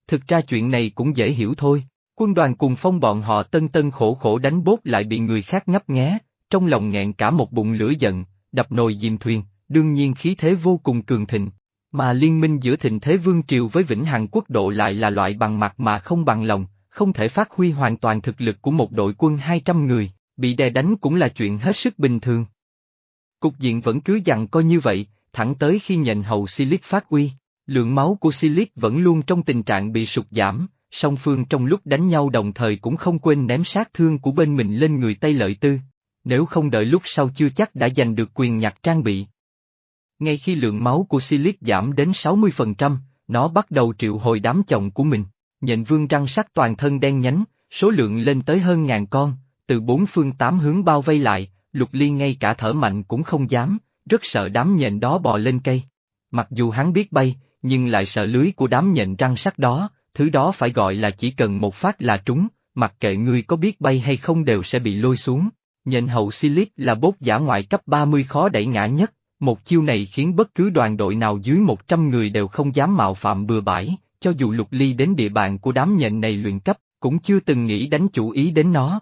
Thực ra chuyện này cũng dễ hiểu thôi, quân đoàn cùng phong bọn họ tân tân khổ khổ đánh bốt lại bị người khác ngấp nghé, trong lòng nghẹn cả một bụng lửa giận, đập nồi dìm thuyền, đương nhiên khí thế vô cùng cường thịnh. Mà liên minh giữa thịnh thế vương triều với Vĩnh Hằng quốc độ lại là loại bằng mặt mà không bằng lòng, không thể phát huy hoàn toàn thực lực của một đội quân 200 người, bị đè đánh cũng là chuyện hết sức bình thường. Cục diện vẫn cứ dặn coi như vậy, thẳng tới khi nhận hầu Silic phát uy, lượng máu của Silic vẫn luôn trong tình trạng bị sụt giảm, song phương trong lúc đánh nhau đồng thời cũng không quên ném sát thương của bên mình lên người Tây Lợi Tư, nếu không đợi lúc sau chưa chắc đã giành được quyền nhặt trang bị. Ngay khi lượng máu của Silic giảm đến 60%, nó bắt đầu triệu hồi đám chồng của mình. Nhện vương răng sắc toàn thân đen nhánh, số lượng lên tới hơn ngàn con, từ bốn phương tám hướng bao vây lại, lục ly ngay cả thở mạnh cũng không dám, rất sợ đám nhện đó bò lên cây. Mặc dù hắn biết bay, nhưng lại sợ lưới của đám nhện răng sắc đó, thứ đó phải gọi là chỉ cần một phát là trúng, mặc kệ ngươi có biết bay hay không đều sẽ bị lôi xuống. Nhện hậu Silic là bốt giả ngoại cấp 30 khó đẩy ngã nhất, một chiêu này khiến bất cứ đoàn đội nào dưới 100 người đều không dám mạo phạm bừa bãi, cho dù lục ly đến địa bàn của đám nhện này luyện cấp, cũng chưa từng nghĩ đánh chủ ý đến nó.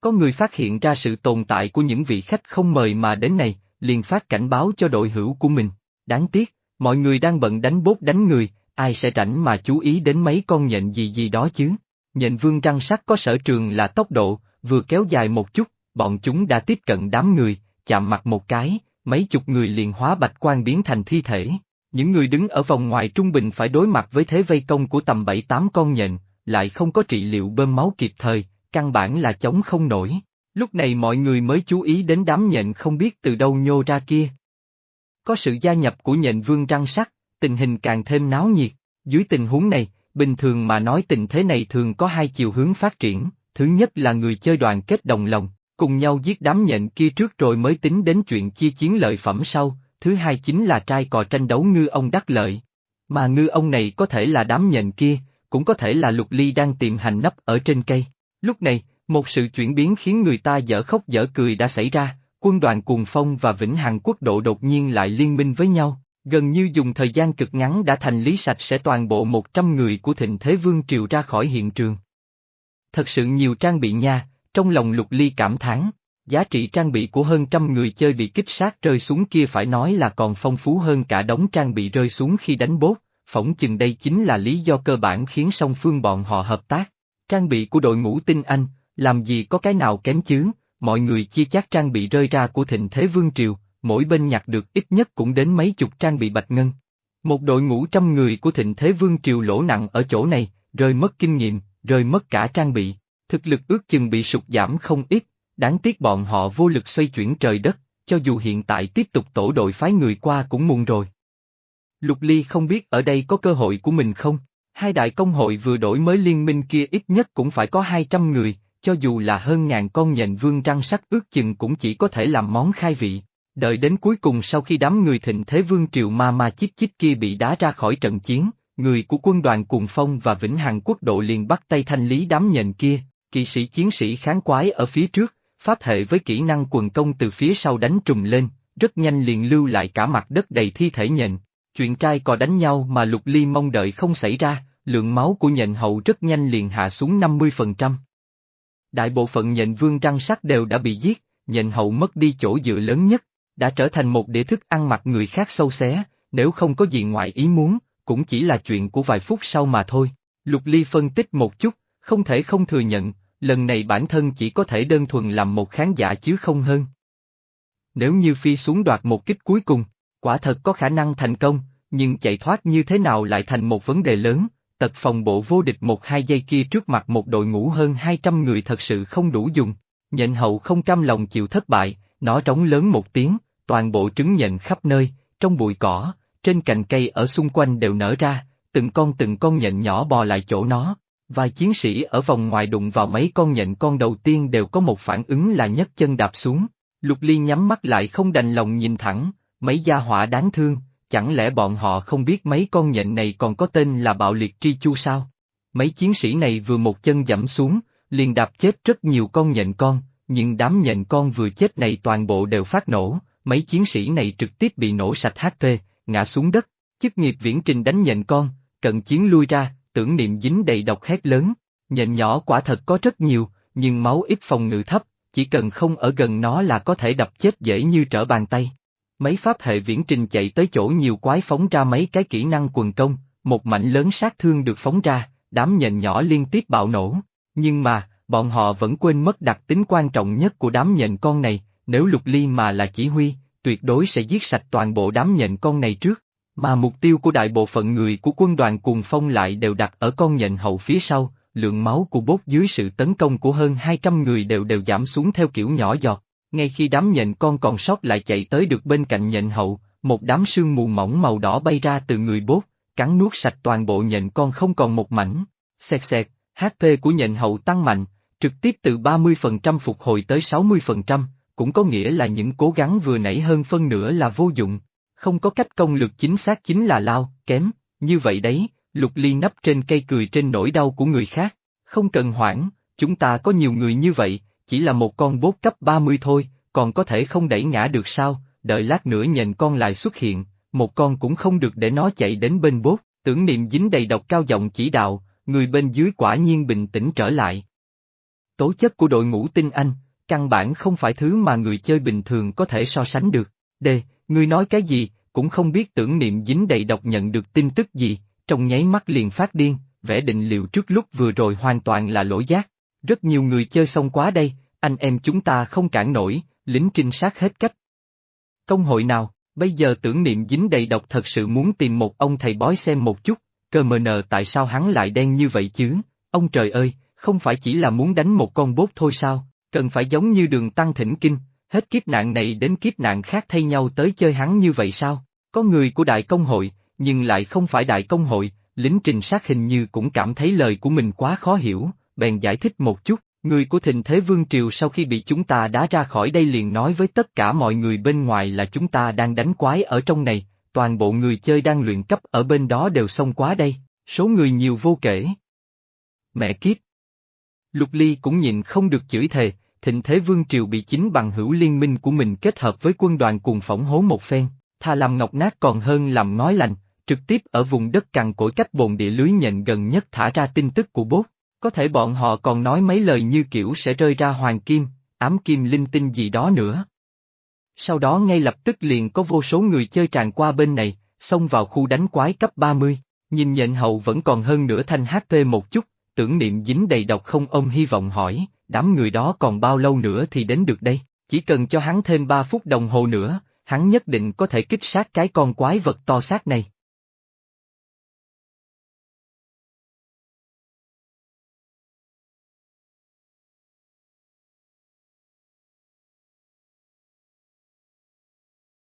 Có người phát hiện ra sự tồn tại của những vị khách không mời mà đến này, liền phát cảnh báo cho đội hữu của mình. Đáng tiếc, mọi người đang bận đánh bốt đánh người, ai sẽ rảnh mà chú ý đến mấy con nhện gì gì đó chứ. Nhện vương răng sắc có sở trường là tốc độ, vừa kéo dài một chút, bọn chúng đã tiếp cận đám người, chạm mặt một cái, mấy chục người liền hóa bạch quan biến thành thi thể. Những người đứng ở vòng ngoài trung bình phải đối mặt với thế vây công của tầm 7-8 con nhện, lại không có trị liệu bơm máu kịp thời, căn bản là chống không nổi. Lúc này mọi người mới chú ý đến đám nhện không biết từ đâu nhô ra kia. Có sự gia nhập của nhện vương răng sắt, tình hình càng thêm náo nhiệt. Dưới tình huống này, bình thường mà nói tình thế này thường có hai chiều hướng phát triển, thứ nhất là người chơi đoàn kết đồng lòng, cùng nhau giết đám nhện kia trước rồi mới tính đến chuyện chia chiến lợi phẩm sau, thứ hai chính là trai cò tranh đấu ngư ông đắc lợi. Mà ngư ông này có thể là đám nhện kia, cũng có thể là lục ly đang tìm hành nấp ở trên cây. Lúc này, một sự chuyển biến khiến người ta dở khóc dở cười đã xảy ra, quân đoàn Cuồng Phong và Vĩnh Hằng Quốc độ đột nhiên lại liên minh với nhau, gần như dùng thời gian cực ngắn đã thành lý sạch sẽ toàn bộ 100 người của thịnh thế vương triều ra khỏi hiện trường. Thật sự nhiều trang bị nha, trong lòng lục ly cảm thán, giá trị trang bị của hơn trăm người chơi bị kích sát rơi xuống kia phải nói là còn phong phú hơn cả đống trang bị rơi xuống khi đánh bốt, phỏng chừng đây chính là lý do cơ bản khiến song phương bọn họ hợp tác. Trang bị của đội ngũ tinh anh, làm gì có cái nào kém chứ, mọi người chia chác trang bị rơi ra của thịnh thế vương triều, mỗi bên nhặt được ít nhất cũng đến mấy chục trang bị bạch ngân. Một đội ngũ trăm người của thịnh thế vương triều lỗ nặng ở chỗ này, rơi mất kinh nghiệm, rơi mất cả trang bị, thực lực ước chừng bị sụt giảm không ít, đáng tiếc bọn họ vô lực xoay chuyển trời đất, cho dù hiện tại tiếp tục tổ đội phái người qua cũng muộn rồi. Lục Ly không biết ở đây có cơ hội của mình không? Hai đại công hội vừa đổi mới liên minh kia ít nhất cũng phải có 200 người, cho dù là hơn ngàn con nhện vương răng sắc ước chừng cũng chỉ có thể làm món khai vị. Đợi đến cuối cùng sau khi đám người thịnh thế vương triều ma ma chít chít kia bị đá ra khỏi trận chiến, người của quân đoàn Cuồng Phong và Vĩnh Hằng quốc độ liền bắt tay thanh lý đám nhện kia, kỵ sĩ chiến sĩ kháng quái ở phía trước, pháp hệ với kỹ năng quần công từ phía sau đánh trùm lên, rất nhanh liền lưu lại cả mặt đất đầy thi thể nhện. Chuyện trai cò đánh nhau mà Lục Ly mong đợi không xảy ra, lượng máu của nhện hậu rất nhanh liền hạ xuống 50%. Đại bộ phận nhện vương răng sắc đều đã bị giết, nhện hậu mất đi chỗ dựa lớn nhất, đã trở thành một đĩa thức ăn mặc người khác sâu xé, nếu không có gì ngoại ý muốn, cũng chỉ là chuyện của vài phút sau mà thôi. Lục Ly phân tích một chút, không thể không thừa nhận, lần này bản thân chỉ có thể đơn thuần làm một khán giả chứ không hơn. Nếu như phi xuống đoạt một kích cuối cùng, quả thật có khả năng thành công, nhưng chạy thoát như thế nào lại thành một vấn đề lớn, tật phòng bộ vô địch một hai giây kia trước mặt một đội ngũ hơn 200 người thật sự không đủ dùng. Nhện hậu không cam lòng chịu thất bại, nó trống lớn một tiếng, toàn bộ trứng nhện khắp nơi, trong bụi cỏ, trên cành cây ở xung quanh đều nở ra, từng con từng con nhện nhỏ bò lại chỗ nó. Vài chiến sĩ ở vòng ngoài đụng vào mấy con nhện con đầu tiên đều có một phản ứng là nhấc chân đạp xuống. Lục Ly nhắm mắt lại không đành lòng nhìn thẳng, mấy gia hỏa đáng thương, chẳng lẽ bọn họ không biết mấy con nhện này còn có tên là bạo liệt tri chu sao? Mấy chiến sĩ này vừa một chân dẫm xuống, liền đạp chết rất nhiều con nhện con, nhưng đám nhện con vừa chết này toàn bộ đều phát nổ, mấy chiến sĩ này trực tiếp bị nổ sạch HP, ngã xuống đất, chức nghiệp viễn trình đánh nhện con, cận chiến lui ra, tưởng niệm dính đầy độc hét lớn, nhện nhỏ quả thật có rất nhiều, nhưng máu ít phòng ngự thấp, chỉ cần không ở gần nó là có thể đập chết dễ như trở bàn tay. Mấy pháp hệ viễn trình chạy tới chỗ nhiều quái phóng ra mấy cái kỹ năng quần công, một mảnh lớn sát thương được phóng ra, đám nhện nhỏ liên tiếp bạo nổ. Nhưng mà, bọn họ vẫn quên mất đặc tính quan trọng nhất của đám nhện con này, nếu lục ly mà là chỉ huy, tuyệt đối sẽ giết sạch toàn bộ đám nhện con này trước. Mà mục tiêu của đại bộ phận người của quân đoàn cuồng phong lại đều đặt ở con nhện hậu phía sau, lượng máu của bốt dưới sự tấn công của hơn 200 người đều đều giảm xuống theo kiểu nhỏ giọt. Ngay khi đám nhện con còn sót lại chạy tới được bên cạnh nhện hậu, một đám sương mù mỏng màu đỏ bay ra từ người bốt, cắn nuốt sạch toàn bộ nhện con không còn một mảnh. Xẹt xẹt, HP của nhện hậu tăng mạnh, trực tiếp từ 30% phục hồi tới 60%, cũng có nghĩa là những cố gắng vừa nãy hơn phân nửa là vô dụng. Không có cách công lực chính xác chính là lao, kém, như vậy đấy, lục ly nấp trên cây cười trên nỗi đau của người khác. Không cần hoảng, chúng ta có nhiều người như vậy, chỉ là một con bốt cấp 30 thôi, còn có thể không đẩy ngã được sao, đợi lát nữa nhện con lại xuất hiện, một con cũng không được để nó chạy đến bên bốt, tưởng niệm dính đầy độc cao giọng chỉ đạo, người bên dưới quả nhiên bình tĩnh trở lại. Tố chất của đội ngũ tinh anh, căn bản không phải thứ mà người chơi bình thường có thể so sánh được. D, Ngươi nói cái gì, cũng không biết tưởng niệm dính đầy độc nhận được tin tức gì, trong nháy mắt liền phát điên, vẻ định liệu trước lúc vừa rồi hoàn toàn là lỗi giác. Rất nhiều người chơi xong quá đây, anh em chúng ta không cản nổi, lính trinh sát hết cách. Công hội nào, bây giờ tưởng niệm dính đầy độc thật sự muốn tìm một ông thầy bói xem một chút, cơ mờ nờ tại sao hắn lại đen như vậy chứ, ông trời ơi, không phải chỉ là muốn đánh một con bốt thôi sao, cần phải giống như đường tăng thỉnh kinh, hết kiếp nạn này đến kiếp nạn khác thay nhau tới chơi hắn như vậy sao? Có người của đại công hội, nhưng lại không phải đại công hội, lính trình sát hình như cũng cảm thấy lời của mình quá khó hiểu, bèn giải thích một chút, người của thịnh thế vương triều sau khi bị chúng ta đá ra khỏi đây liền nói với tất cả mọi người bên ngoài là chúng ta đang đánh quái ở trong này, toàn bộ người chơi đang luyện cấp ở bên đó đều xông quá đây, số người nhiều vô kể. Mẹ kiếp! Lục Ly cũng nhìn không được chửi thề, thịnh thế vương triều bị chính bằng hữu liên minh của mình kết hợp với quân đoàn cùng phỏng hố một phen, tha làm ngọc nát còn hơn làm nói lành, trực tiếp ở vùng đất cằn cỗi cách bồn địa lưới nhện gần nhất thả ra tin tức của bốt. Có thể bọn họ còn nói mấy lời như kiểu sẽ rơi ra hoàng kim, ám kim linh tinh gì đó nữa. Sau đó ngay lập tức liền có vô số người chơi tràn qua bên này, xông vào khu đánh quái cấp 30, nhìn nhện hậu vẫn còn hơn nửa thanh HP một chút, tưởng niệm dính đầy độc không ông hy vọng hỏi, đám người đó còn bao lâu nữa thì đến được đây, chỉ cần cho hắn thêm 3 phút đồng hồ nữa, hắn nhất định có thể kích sát cái con quái vật to xác này.